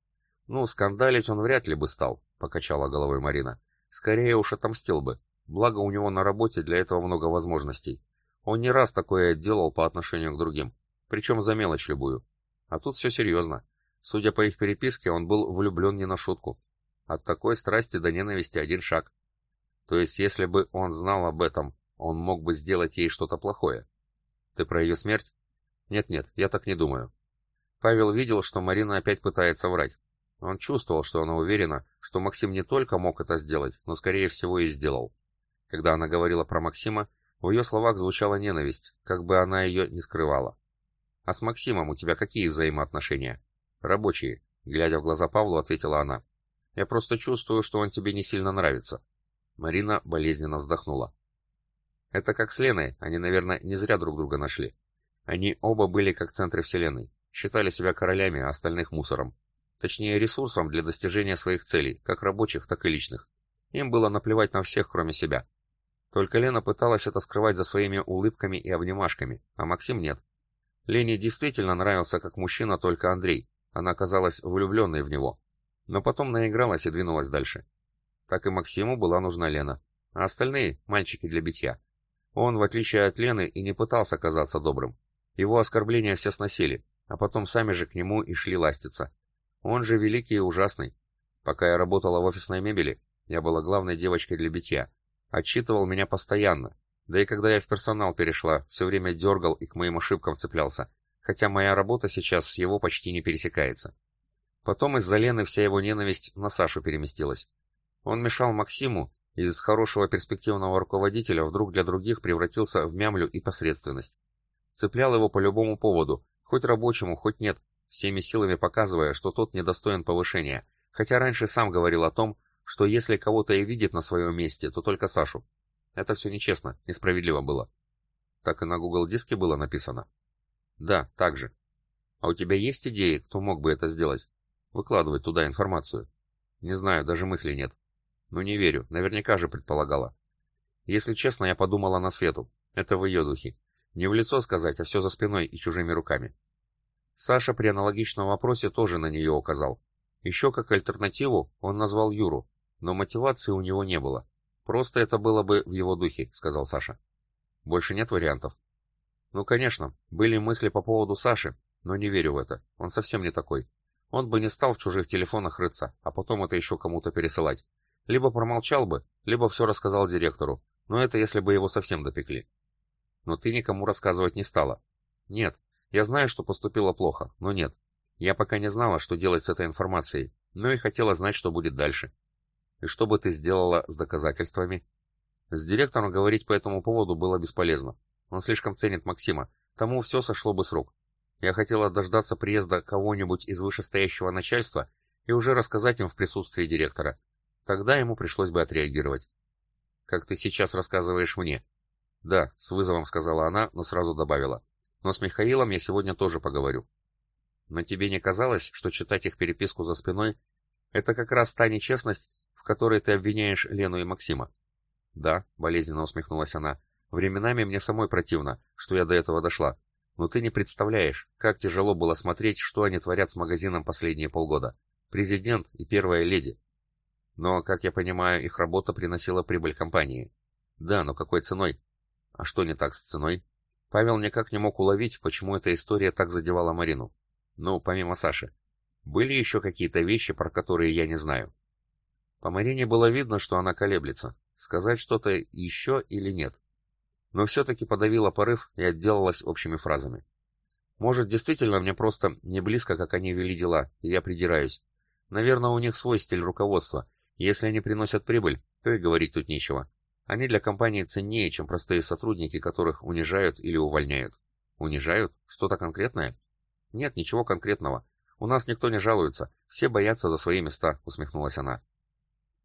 Ну, скандалить он вряд ли бы стал, покачала головой Марина. Скорее уж отомстил бы. Благо у него на работе для этого много возможностей. Он не раз такое делал по отношению к другим, причем за мелочь любую. А тут все серьезно. Судя по их переписке, он был влюблен не на шутку. От такой страсти до ненависти один шаг. То есть, если бы он знал об этом, он мог бы сделать ей что-то плохое. Ты про ее смерть? Нет-нет, я так не думаю. Павел видел, что Марина опять пытается врать. Он чувствовал, что она уверена, что Максим не только мог это сделать, но скорее всего и сделал. Когда она говорила про Максима, в ее словах звучала ненависть, как бы она ее не скрывала. «А с Максимом у тебя какие взаимоотношения?» «Рабочие», — глядя в глаза Павлу, ответила она. «Я просто чувствую, что он тебе не сильно нравится». Марина болезненно вздохнула. «Это как с Леной, они, наверное, не зря друг друга нашли. Они оба были как центры вселенной, считали себя королями, а остальных мусором. Точнее, ресурсом для достижения своих целей, как рабочих, так и личных. Им было наплевать на всех, кроме себя. Только Лена пыталась это скрывать за своими улыбками и обнимашками, а Максим нет. Лене действительно нравился как мужчина только Андрей, она оказалась влюбленной в него. Но потом наигралась и двинулась дальше. Так и Максиму была нужна Лена, а остальные — мальчики для битья. Он, в отличие от Лены, и не пытался казаться добрым. Его оскорбления все сносили, а потом сами же к нему и шли ластиться. Он же великий и ужасный. Пока я работала в офисной мебели, я была главной девочкой для битья, Отчитывал меня постоянно. Да и когда я в персонал перешла, все время дергал и к моим ошибкам цеплялся, хотя моя работа сейчас с его почти не пересекается. Потом из-за Лены вся его ненависть на Сашу переместилась. Он мешал Максиму, и из хорошего перспективного руководителя вдруг для других превратился в мямлю и посредственность. Цеплял его по любому поводу, хоть рабочему, хоть нет, всеми силами показывая, что тот недостоин повышения, хотя раньше сам говорил о том, что если кого-то и видит на своем месте, то только Сашу. Это все нечестно, несправедливо было. Так и на Google диске было написано. Да, так же. А у тебя есть идеи, кто мог бы это сделать? Выкладывать туда информацию. Не знаю, даже мысли нет. Ну не верю, наверняка же предполагала. Если честно, я подумала на Свету. Это в ее духе. Не в лицо сказать, а все за спиной и чужими руками. Саша при аналогичном вопросе тоже на нее указал. Еще как альтернативу он назвал Юру, но мотивации у него не было. Просто это было бы в его духе, сказал Саша. Больше нет вариантов. Ну, конечно, были мысли по поводу Саши, но не верю в это. Он совсем не такой. Он бы не стал в чужих телефонах рыться, а потом это еще кому-то пересылать. Либо промолчал бы, либо все рассказал директору. Но это если бы его совсем допекли. Но ты никому рассказывать не стала. Нет, я знаю, что поступила плохо, но нет. Я пока не знала, что делать с этой информацией, но и хотела знать, что будет дальше. И что бы ты сделала с доказательствами? С директором говорить по этому поводу было бесполезно. Он слишком ценит Максима. Тому все сошло бы с рук. Я хотела дождаться приезда кого-нибудь из вышестоящего начальства и уже рассказать им в присутствии директора. Тогда ему пришлось бы отреагировать. Как ты сейчас рассказываешь мне. Да, с вызовом сказала она, но сразу добавила. Но с Михаилом я сегодня тоже поговорю. Но тебе не казалось, что читать их переписку за спиной — это как раз та нечестность, в которой ты обвиняешь Лену и Максима. Да, болезненно усмехнулась она. Временами мне самой противно, что я до этого дошла. Но ты не представляешь, как тяжело было смотреть, что они творят с магазином последние полгода. Президент и первая леди. Но, как я понимаю, их работа приносила прибыль компании. Да, но какой ценой? А что не так с ценой? Павел никак не мог уловить, почему эта история так задевала Марину. Ну, помимо Саши. Были еще какие-то вещи, про которые я не знаю. По Марине было видно, что она колеблется, сказать что-то еще или нет. Но все-таки подавила порыв и отделалась общими фразами. Может, действительно мне просто не близко, как они вели дела, и я придираюсь. Наверное, у них свой стиль руководства. Если они приносят прибыль, то и говорить тут нечего. Они для компании ценнее, чем простые сотрудники, которых унижают или увольняют. Унижают? Что-то конкретное? Нет, ничего конкретного. У нас никто не жалуется, все боятся за свои места, усмехнулась она.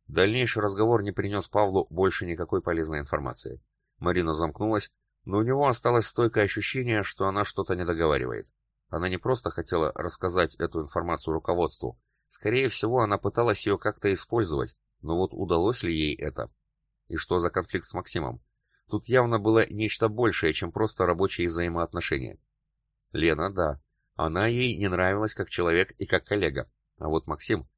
Дальнейший разговор не принес Павлу больше никакой полезной информации. Марина замкнулась, но у него осталось стойкое ощущение, что она что-то не договаривает. Она не просто хотела рассказать эту информацию руководству. Скорее всего, она пыталась ее как-то использовать, но вот удалось ли ей это? И что за конфликт с Максимом? Тут явно было нечто большее, чем просто рабочие взаимоотношения. Лена, да, она ей не нравилась как человек и как коллега. А вот Максим...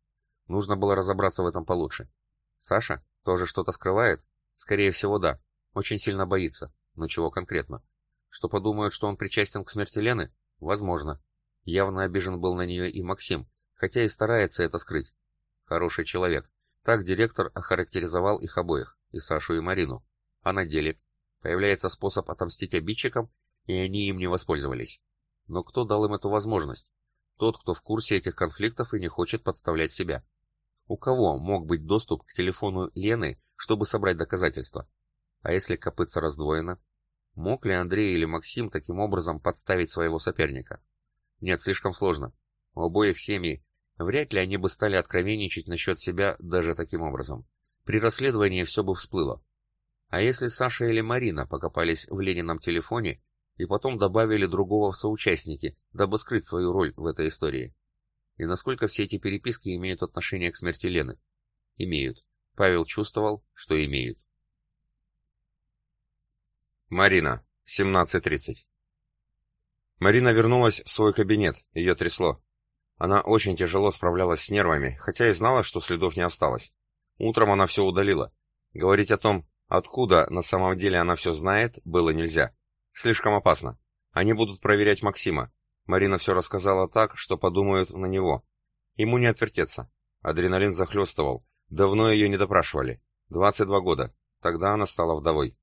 Нужно было разобраться в этом получше. Саша тоже что-то скрывает? Скорее всего, да. Очень сильно боится. Но чего конкретно? Что подумают, что он причастен к смерти Лены? Возможно. Явно обижен был на нее и Максим, хотя и старается это скрыть. Хороший человек. Так директор охарактеризовал их обоих, и Сашу, и Марину. А на деле появляется способ отомстить обидчикам, и они им не воспользовались. Но кто дал им эту возможность? Тот, кто в курсе этих конфликтов и не хочет подставлять себя. У кого мог быть доступ к телефону Лены, чтобы собрать доказательства? А если копытца раздвоено? Мог ли Андрей или Максим таким образом подставить своего соперника? Нет, слишком сложно. У обоих семьи вряд ли они бы стали откровенничать насчет себя даже таким образом. При расследовании все бы всплыло. А если Саша или Марина покопались в Ленином телефоне и потом добавили другого в соучастники, дабы скрыть свою роль в этой истории. И насколько все эти переписки имеют отношение к смерти Лены? Имеют. Павел чувствовал, что имеют. Марина, 17.30 Марина вернулась в свой кабинет, ее трясло. Она очень тяжело справлялась с нервами, хотя и знала, что следов не осталось. Утром она все удалила. Говорить о том, откуда на самом деле она все знает, было нельзя. Слишком опасно. Они будут проверять Максима. Марина все рассказала так, что подумают на него. Ему не отвертеться. Адреналин захлестывал. Давно ее не допрашивали. 22 года. Тогда она стала вдовой.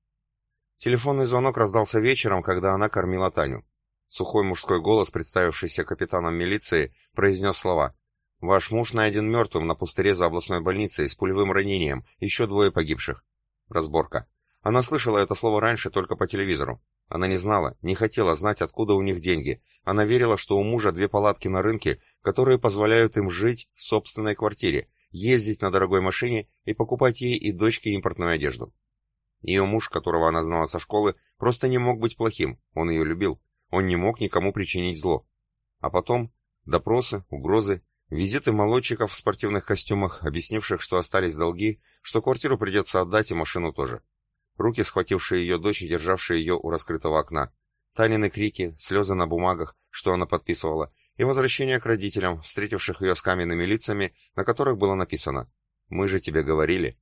Телефонный звонок раздался вечером, когда она кормила Таню. Сухой мужской голос, представившийся капитаном милиции, произнес слова. «Ваш муж найден мертвым на пустыре за областной больницей с пулевым ранением, еще двое погибших». Разборка. Она слышала это слово раньше только по телевизору. Она не знала, не хотела знать, откуда у них деньги. Она верила, что у мужа две палатки на рынке, которые позволяют им жить в собственной квартире, ездить на дорогой машине и покупать ей и дочке импортную одежду. Ее муж, которого она знала со школы, просто не мог быть плохим, он ее любил. Он не мог никому причинить зло. А потом допросы, угрозы, визиты молодчиков в спортивных костюмах, объяснивших, что остались долги, что квартиру придется отдать и машину тоже руки, схватившие ее дочь и державшие ее у раскрытого окна, Танины крики, слезы на бумагах, что она подписывала, и возвращение к родителям, встретивших ее с каменными лицами, на которых было написано «Мы же тебе говорили».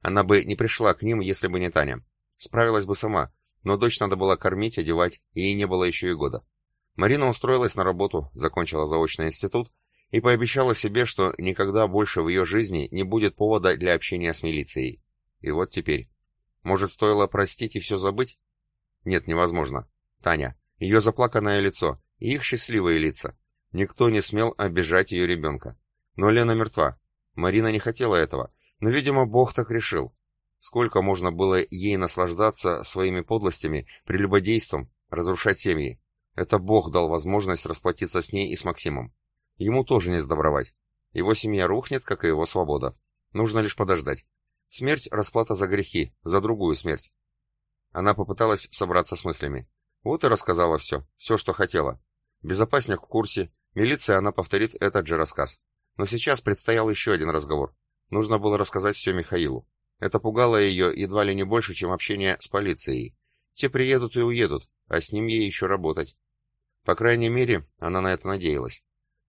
Она бы не пришла к ним, если бы не Таня. Справилась бы сама, но дочь надо было кормить, одевать, и ей не было еще и года. Марина устроилась на работу, закончила заочный институт и пообещала себе, что никогда больше в ее жизни не будет повода для общения с милицией. И вот теперь. Может, стоило простить и все забыть? Нет, невозможно. Таня, ее заплаканное лицо, и их счастливые лица. Никто не смел обижать ее ребенка. Но Лена мертва. Марина не хотела этого, но, видимо, Бог так решил. Сколько можно было ей наслаждаться своими подлостями, прелюбодейством, разрушать семьи? Это Бог дал возможность расплатиться с ней и с Максимом. Ему тоже не сдобровать. Его семья рухнет, как и его свобода. Нужно лишь подождать. Смерть — расплата за грехи, за другую смерть. Она попыталась собраться с мыслями. Вот и рассказала все, все, что хотела. Безопасник в курсе, милиция она повторит этот же рассказ. Но сейчас предстоял еще один разговор. Нужно было рассказать все Михаилу. Это пугало ее едва ли не больше, чем общение с полицией. Те приедут и уедут, а с ним ей еще работать. По крайней мере, она на это надеялась.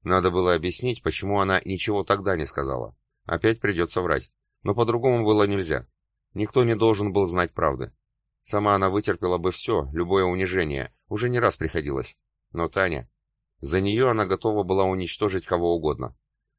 Надо было объяснить, почему она ничего тогда не сказала. Опять придется врать но по-другому было нельзя. Никто не должен был знать правды. Сама она вытерпела бы все, любое унижение, уже не раз приходилось. Но Таня... За нее она готова была уничтожить кого угодно.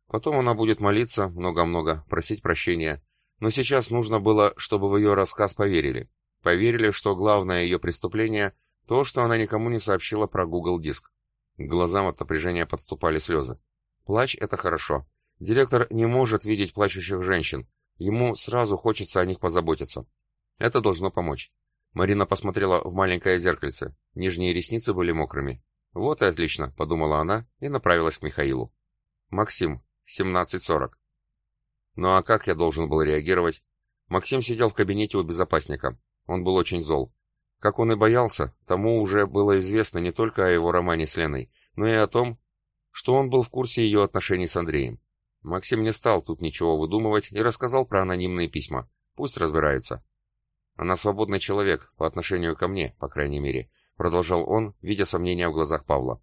Потом она будет молиться много-много, просить прощения. Но сейчас нужно было, чтобы в ее рассказ поверили. Поверили, что главное ее преступление — то, что она никому не сообщила про Google Диск. К глазам от напряжения подступали слезы. Плач — это хорошо. Директор не может видеть плачущих женщин. Ему сразу хочется о них позаботиться. Это должно помочь. Марина посмотрела в маленькое зеркальце. Нижние ресницы были мокрыми. «Вот и отлично», — подумала она и направилась к Михаилу. «Максим, 17.40». Ну а как я должен был реагировать? Максим сидел в кабинете у безопасника. Он был очень зол. Как он и боялся, тому уже было известно не только о его романе с Леной, но и о том, что он был в курсе ее отношений с Андреем. Максим не стал тут ничего выдумывать и рассказал про анонимные письма. Пусть разбираются. Она свободный человек, по отношению ко мне, по крайней мере, продолжал он, видя сомнения в глазах Павла.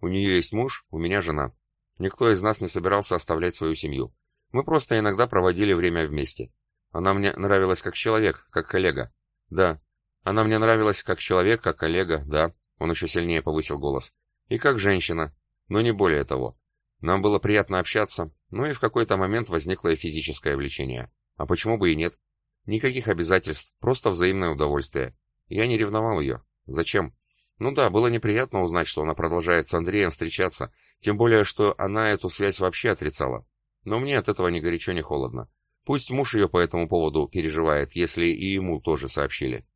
У нее есть муж, у меня жена. Никто из нас не собирался оставлять свою семью. Мы просто иногда проводили время вместе. Она мне нравилась как человек, как коллега. Да. Она мне нравилась как человек, как коллега, да. Он еще сильнее повысил голос. И как женщина, но не более того. Нам было приятно общаться, но и в какой-то момент возникло и физическое влечение. А почему бы и нет? Никаких обязательств, просто взаимное удовольствие. Я не ревновал ее. Зачем? Ну да, было неприятно узнать, что она продолжает с Андреем встречаться, тем более, что она эту связь вообще отрицала. Но мне от этого ни горячо, ни холодно. Пусть муж ее по этому поводу переживает, если и ему тоже сообщили.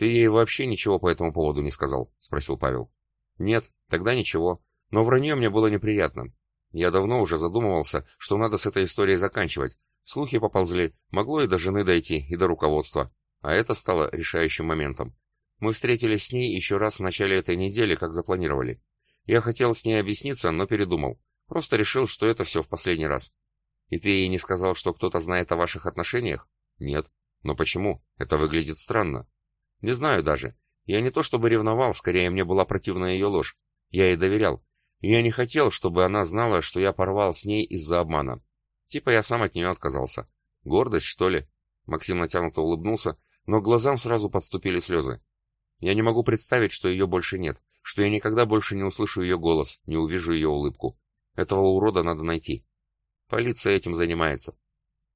«Ты ей вообще ничего по этому поводу не сказал?» — спросил Павел. «Нет, тогда ничего. Но вранье мне было неприятно. Я давно уже задумывался, что надо с этой историей заканчивать, Слухи поползли, могло и до жены дойти, и до руководства. А это стало решающим моментом. Мы встретились с ней еще раз в начале этой недели, как запланировали. Я хотел с ней объясниться, но передумал. Просто решил, что это все в последний раз. И ты ей не сказал, что кто-то знает о ваших отношениях? Нет. Но почему? Это выглядит странно. Не знаю даже. Я не то чтобы ревновал, скорее мне была противна ее ложь. Я ей доверял. И я не хотел, чтобы она знала, что я порвал с ней из-за обмана. Типа я сам от нее отказался. Гордость, что ли? Максим натянуто улыбнулся, но к глазам сразу подступили слезы. Я не могу представить, что ее больше нет, что я никогда больше не услышу ее голос, не увижу ее улыбку. Этого урода надо найти. Полиция этим занимается.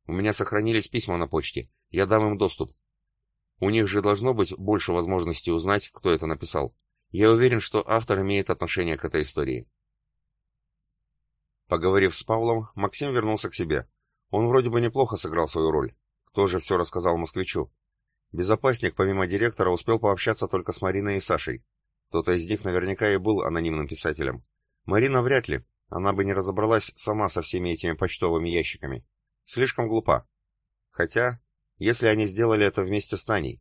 У меня сохранились письма на почте. Я дам им доступ. У них же должно быть больше возможностей узнать, кто это написал. Я уверен, что автор имеет отношение к этой истории. Поговорив с Павлом, Максим вернулся к себе. Он вроде бы неплохо сыграл свою роль. Кто же все рассказал москвичу? Безопасник, помимо директора, успел пообщаться только с Мариной и Сашей. Кто-то из них наверняка и был анонимным писателем. Марина вряд ли. Она бы не разобралась сама со всеми этими почтовыми ящиками. Слишком глупа. Хотя, если они сделали это вместе с Таней.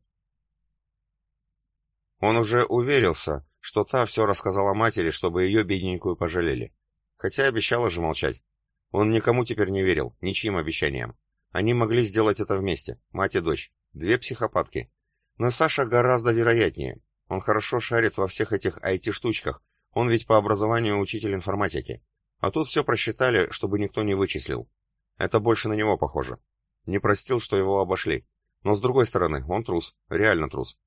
Он уже уверился, что та все рассказала матери, чтобы ее бедненькую пожалели. Хотя обещала же молчать. Он никому теперь не верил, ничьим обещаниям. Они могли сделать это вместе, мать и дочь. Две психопатки. Но Саша гораздо вероятнее. Он хорошо шарит во всех этих IT-штучках. Он ведь по образованию учитель информатики. А тут все просчитали, чтобы никто не вычислил. Это больше на него похоже. Не простил, что его обошли. Но с другой стороны, он трус, реально трус.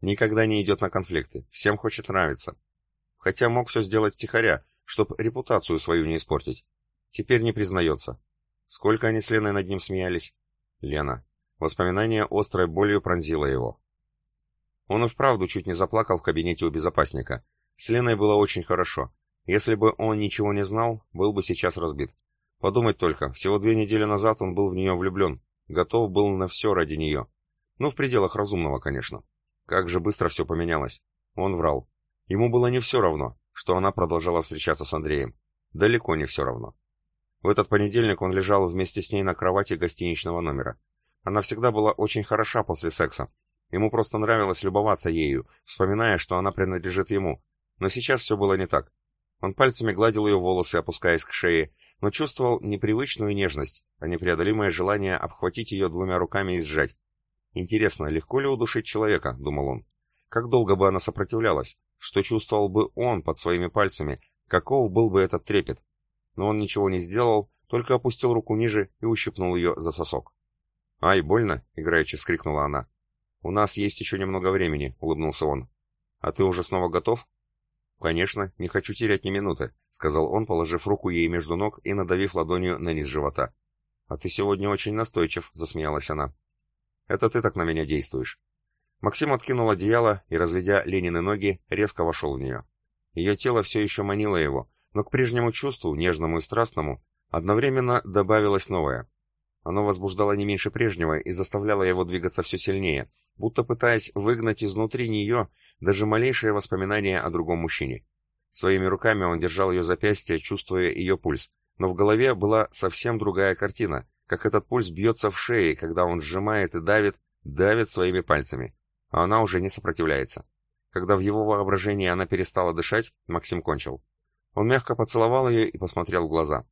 Никогда не идет на конфликты, всем хочет нравиться. Хотя мог все сделать тихоря, чтоб репутацию свою не испортить. Теперь не признается. Сколько они с Леной над ним смеялись? Лена. Воспоминание острой болью пронзило его. Он и вправду чуть не заплакал в кабинете у безопасника. С Леной было очень хорошо. Если бы он ничего не знал, был бы сейчас разбит. Подумать только, всего две недели назад он был в нее влюблен, готов был на все ради нее. Ну, в пределах разумного, конечно. Как же быстро все поменялось. Он врал. Ему было не все равно что она продолжала встречаться с Андреем. Далеко не все равно. В этот понедельник он лежал вместе с ней на кровати гостиничного номера. Она всегда была очень хороша после секса. Ему просто нравилось любоваться ею, вспоминая, что она принадлежит ему. Но сейчас все было не так. Он пальцами гладил ее волосы, опускаясь к шее, но чувствовал непривычную нежность, а непреодолимое желание обхватить ее двумя руками и сжать. «Интересно, легко ли удушить человека?» — думал он. «Как долго бы она сопротивлялась? Что чувствовал бы он под своими пальцами, каков был бы этот трепет? Но он ничего не сделал, только опустил руку ниже и ущипнул ее за сосок. «Ай, больно!» — играючи вскрикнула она. «У нас есть еще немного времени», — улыбнулся он. «А ты уже снова готов?» «Конечно, не хочу терять ни минуты», — сказал он, положив руку ей между ног и надавив ладонью на низ живота. «А ты сегодня очень настойчив», — засмеялась она. «Это ты так на меня действуешь». Максим откинул одеяло и, разведя Ленины ноги, резко вошел в нее. Ее тело все еще манило его, но к прежнему чувству, нежному и страстному, одновременно добавилось новое. Оно возбуждало не меньше прежнего и заставляло его двигаться все сильнее, будто пытаясь выгнать изнутри нее даже малейшее воспоминание о другом мужчине. Своими руками он держал ее запястье, чувствуя ее пульс, но в голове была совсем другая картина, как этот пульс бьется в шее, когда он сжимает и давит, давит своими пальцами, а она уже не сопротивляется. Когда в его воображении она перестала дышать, Максим кончил. Он мягко поцеловал ее и посмотрел в глаза.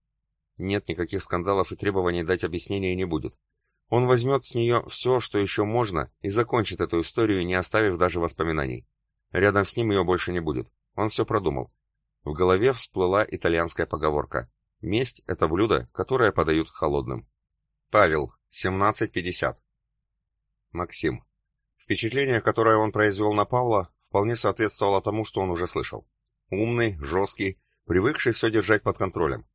Нет никаких скандалов и требований дать объяснения не будет. Он возьмет с нее все, что еще можно, и закончит эту историю, не оставив даже воспоминаний. Рядом с ним ее больше не будет. Он все продумал. В голове всплыла итальянская поговорка. Месть — это блюдо, которое подают холодным. Павел, 17.50. Максим. Впечатление, которое он произвел на Павла, вполне соответствовало тому, что он уже слышал. Умный, жесткий, привыкший все держать под контролем.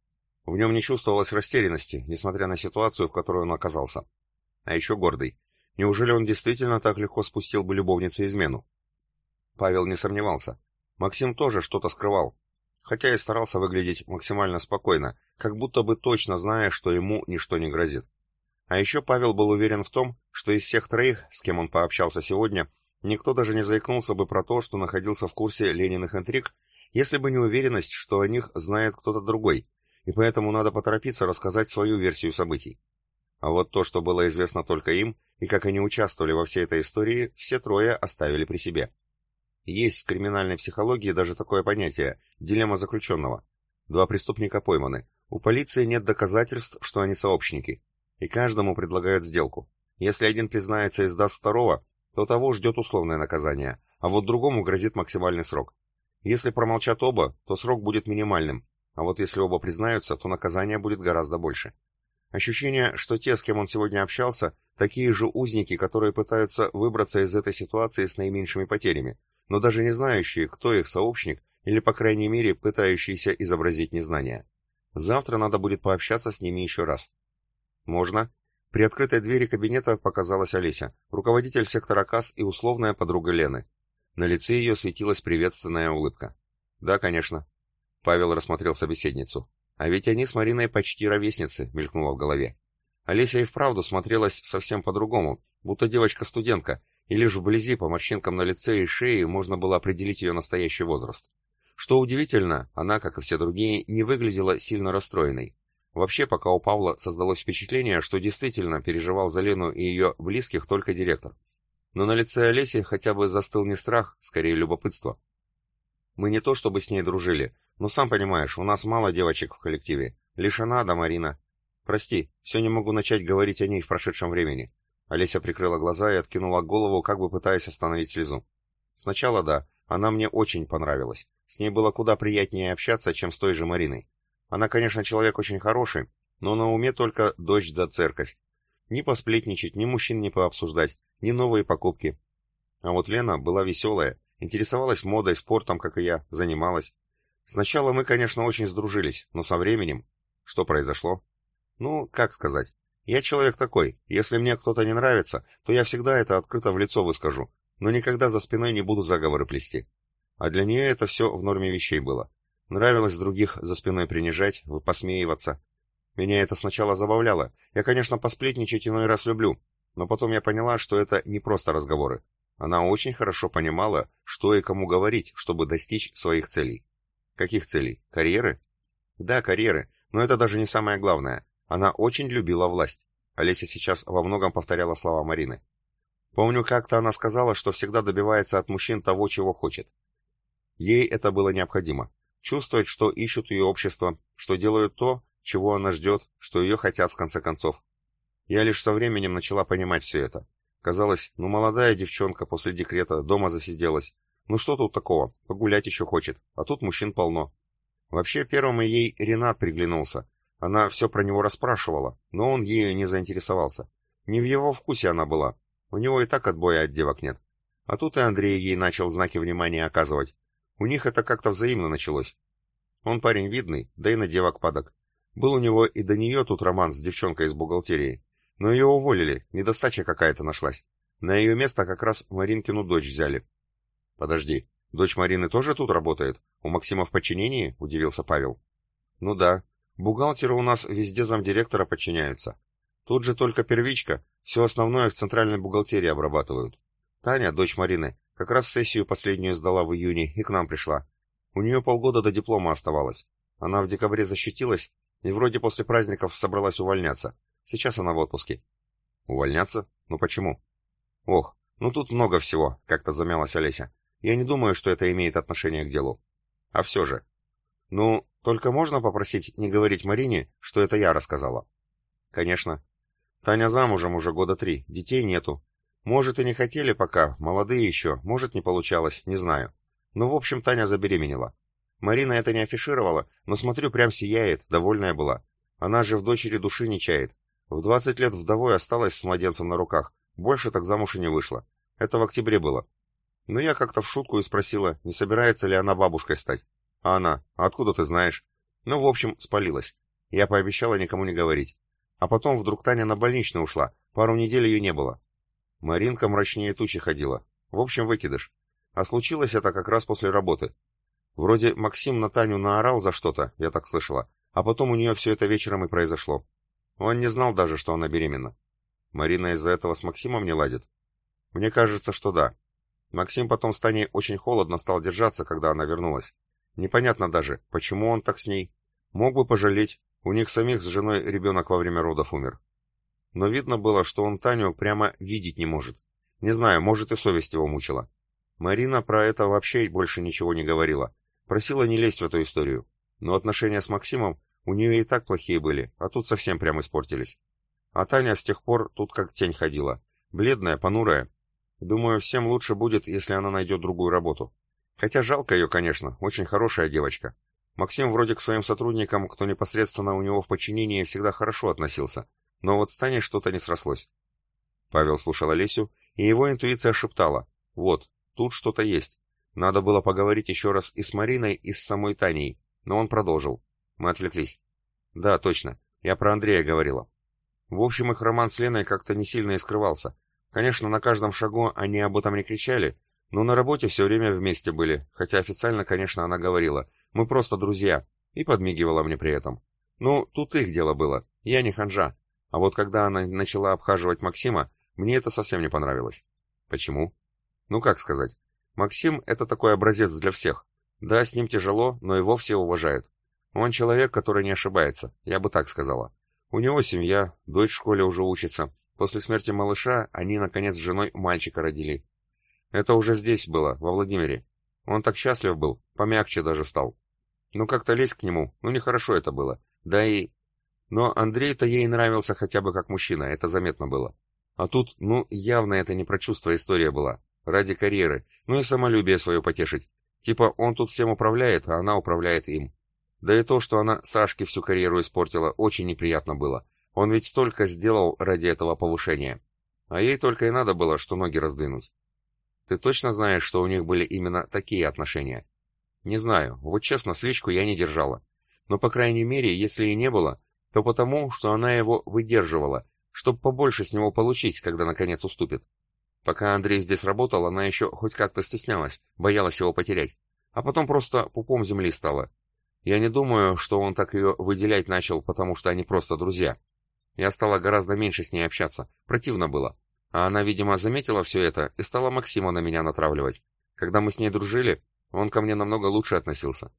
В нем не чувствовалось растерянности, несмотря на ситуацию, в которой он оказался. А еще гордый. Неужели он действительно так легко спустил бы любовнице измену? Павел не сомневался. Максим тоже что-то скрывал, хотя и старался выглядеть максимально спокойно, как будто бы точно зная, что ему ничто не грозит. А еще Павел был уверен в том, что из всех троих, с кем он пообщался сегодня, никто даже не заикнулся бы про то, что находился в курсе Лениных интриг, если бы не уверенность, что о них знает кто-то другой, и поэтому надо поторопиться рассказать свою версию событий. А вот то, что было известно только им, и как они участвовали во всей этой истории, все трое оставили при себе. Есть в криминальной психологии даже такое понятие – дилемма заключенного. Два преступника пойманы. У полиции нет доказательств, что они сообщники. И каждому предлагают сделку. Если один признается и сдаст второго, то того ждет условное наказание, а вот другому грозит максимальный срок. Если промолчат оба, то срок будет минимальным, а вот если оба признаются, то наказание будет гораздо больше. Ощущение, что те, с кем он сегодня общался, такие же узники, которые пытаются выбраться из этой ситуации с наименьшими потерями, но даже не знающие, кто их сообщник, или, по крайней мере, пытающиеся изобразить незнание. Завтра надо будет пообщаться с ними еще раз. Можно? При открытой двери кабинета показалась Олеся, руководитель сектора КАС и условная подруга Лены. На лице ее светилась приветственная улыбка. «Да, конечно». Павел рассмотрел собеседницу. «А ведь они с Мариной почти ровесницы», — мелькнуло в голове. Олеся и вправду смотрелась совсем по-другому, будто девочка-студентка, и лишь вблизи по морщинкам на лице и шее можно было определить ее настоящий возраст. Что удивительно, она, как и все другие, не выглядела сильно расстроенной. Вообще, пока у Павла создалось впечатление, что действительно переживал за Лену и ее близких только директор. Но на лице Олеси хотя бы застыл не страх, скорее любопытство. Мы не то чтобы с ней дружили, но сам понимаешь, у нас мало девочек в коллективе. Лишь она да Марина. Прости, все не могу начать говорить о ней в прошедшем времени. Олеся прикрыла глаза и откинула голову, как бы пытаясь остановить слезу. Сначала да, она мне очень понравилась. С ней было куда приятнее общаться, чем с той же Мариной. Она, конечно, человек очень хороший, но на уме только дочь да церковь. Ни посплетничать, ни мужчин не пообсуждать, ни новые покупки. А вот Лена была веселая, интересовалась модой, спортом, как и я, занималась. Сначала мы, конечно, очень сдружились, но со временем... Что произошло? Ну, как сказать. Я человек такой, если мне кто-то не нравится, то я всегда это открыто в лицо выскажу, но никогда за спиной не буду заговоры плести. А для нее это все в норме вещей было. Нравилось других за спиной принижать, посмеиваться. Меня это сначала забавляло. Я, конечно, посплетничать иной раз люблю, но потом я поняла, что это не просто разговоры. Она очень хорошо понимала, что и кому говорить, чтобы достичь своих целей. Каких целей? Карьеры? Да, карьеры, но это даже не самое главное. Она очень любила власть. Олеся сейчас во многом повторяла слова Марины. Помню, как-то она сказала, что всегда добивается от мужчин того, чего хочет. Ей это было необходимо. Чувствовать, что ищут ее общество, что делают то, чего она ждет, что ее хотят в конце концов. Я лишь со временем начала понимать все это. Казалось, ну молодая девчонка после декрета дома засиделась. Ну что тут такого, погулять еще хочет, а тут мужчин полно. Вообще первым ей Ренат приглянулся. Она все про него расспрашивала, но он ею не заинтересовался. Не в его вкусе она была. У него и так отбоя от девок нет. А тут и Андрей ей начал знаки внимания оказывать. У них это как-то взаимно началось. Он парень видный, да и на девок падок. Был у него и до нее тут роман с девчонкой из бухгалтерии. Но ее уволили, недостача какая-то нашлась. На ее место как раз Маринкину дочь взяли. Подожди, дочь Марины тоже тут работает? У Максима в подчинении? Удивился Павел. Ну да. Бухгалтеры у нас везде замдиректора подчиняются. Тут же только первичка, все основное в центральной бухгалтерии обрабатывают. Таня, дочь Марины, как раз сессию последнюю сдала в июне и к нам пришла. У нее полгода до диплома оставалось. Она в декабре защитилась и вроде после праздников собралась увольняться. Сейчас она в отпуске. Увольняться? Ну почему? Ох, ну тут много всего, как-то замялась Олеся. Я не думаю, что это имеет отношение к делу. А все же. Ну, только можно попросить не говорить Марине, что это я рассказала? Конечно. Таня замужем уже года три, детей нету. Может, и не хотели пока, молодые еще, может, не получалось, не знаю. Но, в общем, Таня забеременела. Марина это не афишировала, но, смотрю, прям сияет, довольная была. Она же в дочери души не чает. В 20 лет вдовой осталась с младенцем на руках. Больше так замуж и не вышла. Это в октябре было. Но я как-то в шутку и спросила, не собирается ли она бабушкой стать. А она, откуда ты знаешь? Ну, в общем, спалилась. Я пообещала никому не говорить. А потом вдруг Таня на больничный ушла. Пару недель ее не было. Маринка мрачнее тучи ходила. В общем, выкидыш. А случилось это как раз после работы. Вроде Максим на Таню наорал за что-то, я так слышала, а потом у нее все это вечером и произошло. Он не знал даже, что она беременна. Марина из-за этого с Максимом не ладит? Мне кажется, что да. Максим потом с Таней очень холодно стал держаться, когда она вернулась. Непонятно даже, почему он так с ней. Мог бы пожалеть, у них самих с женой ребенок во время родов умер. Но видно было, что он Таню прямо видеть не может. Не знаю, может и совесть его мучила. Марина про это вообще больше ничего не говорила. Просила не лезть в эту историю. Но отношения с Максимом у нее и так плохие были, а тут совсем прям испортились. А Таня с тех пор тут как тень ходила. Бледная, понурая. Думаю, всем лучше будет, если она найдет другую работу. Хотя жалко ее, конечно, очень хорошая девочка. Максим вроде к своим сотрудникам, кто непосредственно у него в подчинении, всегда хорошо относился. Но вот с Таней что-то не срослось. Павел слушал Олесю, и его интуиция шептала. Вот, тут что-то есть. Надо было поговорить еще раз и с Мариной, и с самой Таней. Но он продолжил. Мы отвлеклись. Да, точно. Я про Андрея говорила. В общем, их роман с Леной как-то не сильно и скрывался. Конечно, на каждом шагу они об этом не кричали, но на работе все время вместе были, хотя официально, конечно, она говорила, мы просто друзья, и подмигивала мне при этом. Ну, тут их дело было, я не ханжа. А вот когда она начала обхаживать Максима, мне это совсем не понравилось. Почему? Ну, как сказать. Максим — это такой образец для всех. Да, с ним тяжело, но его все уважают. Он человек, который не ошибается, я бы так сказала. У него семья, дочь в школе уже учится. После смерти малыша они, наконец, с женой мальчика родили. Это уже здесь было, во Владимире. Он так счастлив был, помягче даже стал. Ну как-то лезть к нему, ну нехорошо это было. Да и... Но Андрей-то ей нравился хотя бы как мужчина, это заметно было. А тут, ну, явно это не про чувство история была. Ради карьеры, ну и самолюбие свое потешить. Типа он тут всем управляет, а она управляет им. Да и то, что она Сашке всю карьеру испортила, очень неприятно было. Он ведь столько сделал ради этого повышения. А ей только и надо было, что ноги раздвинуть. Ты точно знаешь, что у них были именно такие отношения? Не знаю, вот честно, свечку я не держала. Но, по крайней мере, если и не было, то потому, что она его выдерживала, чтобы побольше с него получить, когда наконец уступит. Пока Андрей здесь работал, она еще хоть как-то стеснялась, боялась его потерять. А потом просто пупом земли стала, я не думаю, что он так ее выделять начал, потому что они просто друзья. Я стала гораздо меньше с ней общаться, противно было. А она, видимо, заметила все это и стала Максима на меня натравливать. Когда мы с ней дружили, он ко мне намного лучше относился.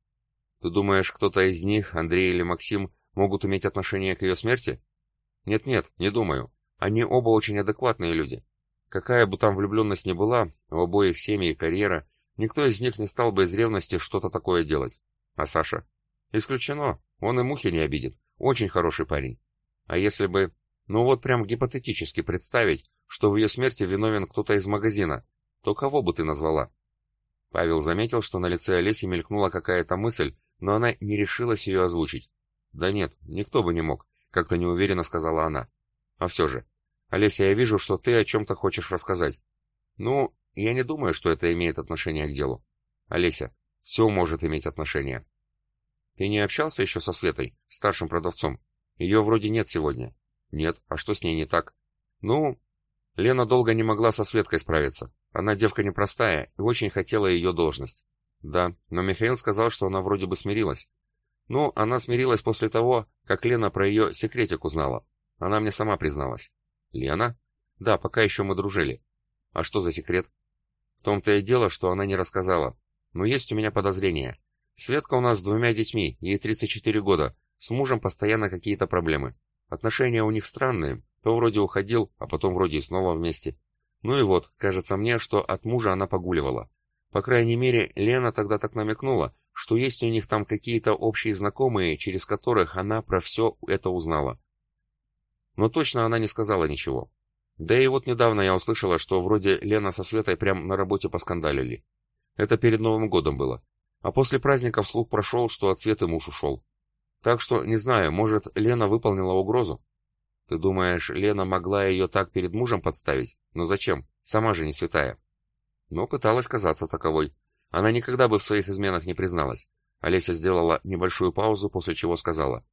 Ты думаешь, кто-то из них, Андрей или Максим, могут иметь отношение к ее смерти? Нет-нет, не думаю. Они оба очень адекватные люди. Какая бы там влюбленность ни была, у обоих семьи и карьера, никто из них не стал бы из ревности что-то такое делать. А Саша? Исключено. Он и мухи не обидит. Очень хороший парень. А если бы... Ну вот прям гипотетически представить, что в ее смерти виновен кто-то из магазина, то кого бы ты назвала? Павел заметил, что на лице Олеси мелькнула какая-то мысль, но она не решилась ее озвучить. «Да нет, никто бы не мог», — как-то неуверенно сказала она. «А все же, Олеся, я вижу, что ты о чем-то хочешь рассказать. Ну, я не думаю, что это имеет отношение к делу. Олеся, все может иметь отношение. Ты не общался еще со Светой, старшим продавцом? Ее вроде нет сегодня. Нет, а что с ней не так? Ну, Лена долго не могла со Светкой справиться. Она девка непростая и очень хотела ее должность. Да, но Михаил сказал, что она вроде бы смирилась. Ну, она смирилась после того, как Лена про ее секретик узнала. Она мне сама призналась. Лена? Да, пока еще мы дружили. А что за секрет? В том-то и дело, что она не рассказала. Но есть у меня подозрение. Светка у нас с двумя детьми, ей 34 года. С мужем постоянно какие-то проблемы. Отношения у них странные. То вроде уходил, а потом вроде и снова вместе. Ну и вот, кажется мне, что от мужа она погуливала. По крайней мере, Лена тогда так намекнула, что есть у них там какие-то общие знакомые, через которых она про все это узнала. Но точно она не сказала ничего. Да и вот недавно я услышала, что вроде Лена со Светой прям на работе поскандалили. Это перед Новым годом было. А после праздника вслух прошел, что от Светы муж ушел. Так что, не знаю, может, Лена выполнила угрозу? Ты думаешь, Лена могла ее так перед мужем подставить? Но зачем? Сама же не святая. Но пыталась казаться таковой. Она никогда бы в своих изменах не призналась. Олеся сделала небольшую паузу, после чего сказала.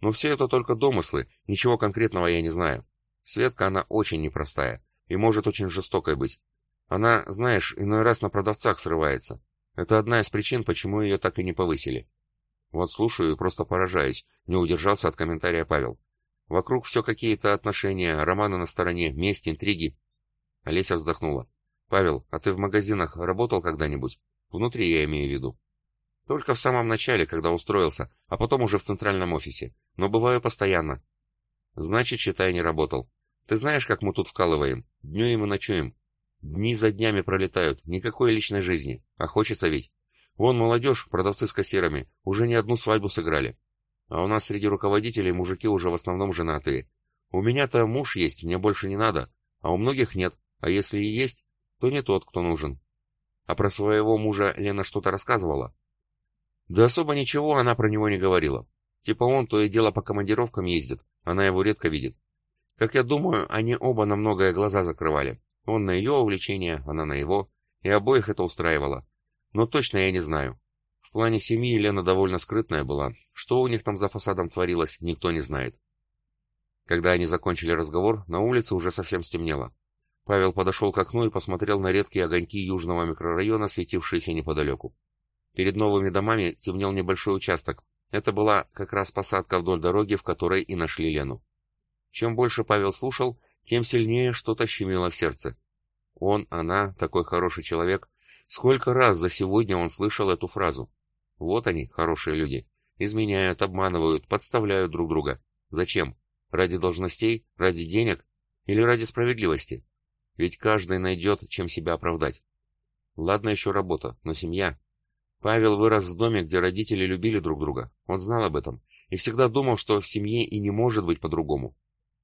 Но все это только домыслы, ничего конкретного я не знаю. Светка, она очень непростая и может очень жестокой быть. Она, знаешь, иной раз на продавцах срывается. Это одна из причин, почему ее так и не повысили. Вот слушаю и просто поражаюсь, не удержался от комментария Павел. Вокруг все какие-то отношения, романы на стороне, месть, интриги. Олеся вздохнула. Павел, а ты в магазинах работал когда-нибудь? Внутри я имею в виду. Только в самом начале, когда устроился, а потом уже в центральном офисе. Но бываю постоянно. Значит, считай, не работал. Ты знаешь, как мы тут вкалываем? Днюем и ночуем. Дни за днями пролетают, никакой личной жизни. А хочется ведь. Вон молодежь, продавцы с кассирами, уже не одну свадьбу сыграли. А у нас среди руководителей мужики уже в основном женатые. У меня-то муж есть, мне больше не надо. А у многих нет. А если и есть, то не тот, кто нужен. А про своего мужа Лена что-то рассказывала? Да особо ничего она про него не говорила. Типа он то и дело по командировкам ездит, она его редко видит. Как я думаю, они оба на многое глаза закрывали. Он на ее увлечение, она на его, и обоих это устраивало. Но точно я не знаю. В плане семьи Лена довольно скрытная была. Что у них там за фасадом творилось, никто не знает. Когда они закончили разговор, на улице уже совсем стемнело. Павел подошел к окну и посмотрел на редкие огоньки южного микрорайона, светившиеся неподалеку. Перед новыми домами темнел небольшой участок. Это была как раз посадка вдоль дороги, в которой и нашли Лену. Чем больше Павел слушал, тем сильнее что-то щемило в сердце. Он, она, такой хороший человек. Сколько раз за сегодня он слышал эту фразу. Вот они, хорошие люди. Изменяют, обманывают, подставляют друг друга. Зачем? Ради должностей? Ради денег? Или ради справедливости? Ведь каждый найдет, чем себя оправдать. Ладно еще работа, но семья. Павел вырос в доме, где родители любили друг друга. Он знал об этом. И всегда думал, что в семье и не может быть по-другому.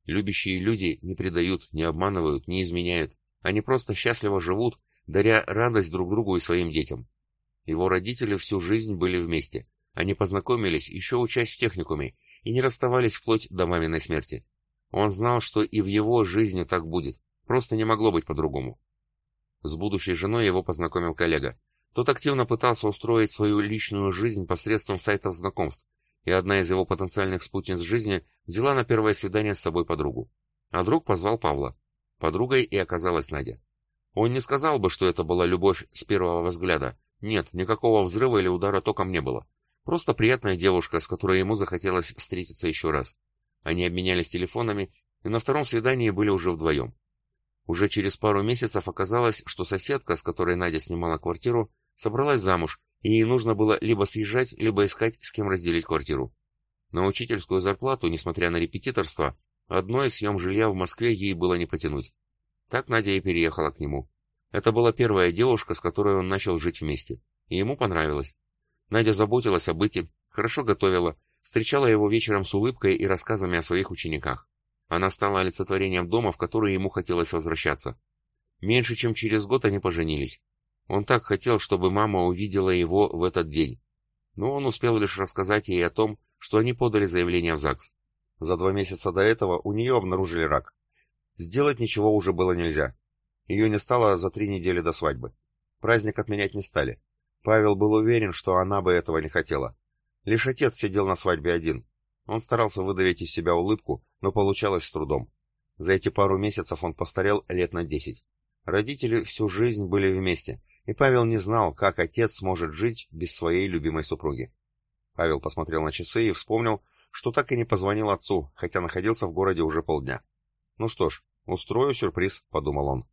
Любящие люди не предают, не обманывают, не изменяют. Они просто счастливо живут, даря радость друг другу и своим детям. Его родители всю жизнь были вместе. Они познакомились, еще учась в техникуме, и не расставались вплоть до маминой смерти. Он знал, что и в его жизни так будет. Просто не могло быть по-другому. С будущей женой его познакомил коллега. Тот активно пытался устроить свою личную жизнь посредством сайтов знакомств, и одна из его потенциальных спутниц жизни взяла на первое свидание с собой подругу. А друг позвал Павла. Подругой и оказалась Надя. Он не сказал бы, что это была любовь с первого взгляда. Нет, никакого взрыва или удара током не было. Просто приятная девушка, с которой ему захотелось встретиться еще раз. Они обменялись телефонами, и на втором свидании были уже вдвоем. Уже через пару месяцев оказалось, что соседка, с которой Надя снимала квартиру, собралась замуж и ей нужно было либо съезжать, либо искать, с кем разделить квартиру. На учительскую зарплату, несмотря на репетиторство, одной съем жилья в Москве ей было не потянуть. Так Надя и переехала к нему. Это была первая девушка, с которой он начал жить вместе. И ему понравилось. Надя заботилась о быте, хорошо готовила, встречала его вечером с улыбкой и рассказами о своих учениках. Она стала олицетворением дома, в который ему хотелось возвращаться. Меньше чем через год они поженились. Он так хотел, чтобы мама увидела его в этот день. Но он успел лишь рассказать ей о том, что они подали заявление в ЗАГС. За два месяца до этого у нее обнаружили рак. Сделать ничего уже было нельзя. Ее не стало за три недели до свадьбы. Праздник отменять не стали. Павел был уверен, что она бы этого не хотела. Лишь отец сидел на свадьбе один. Он старался выдавить из себя улыбку, но получалось с трудом. За эти пару месяцев он постарел лет на десять. Родители всю жизнь были вместе, и Павел не знал, как отец сможет жить без своей любимой супруги. Павел посмотрел на часы и вспомнил, что так и не позвонил отцу, хотя находился в городе уже полдня. «Ну что ж, устрою сюрприз», — подумал он.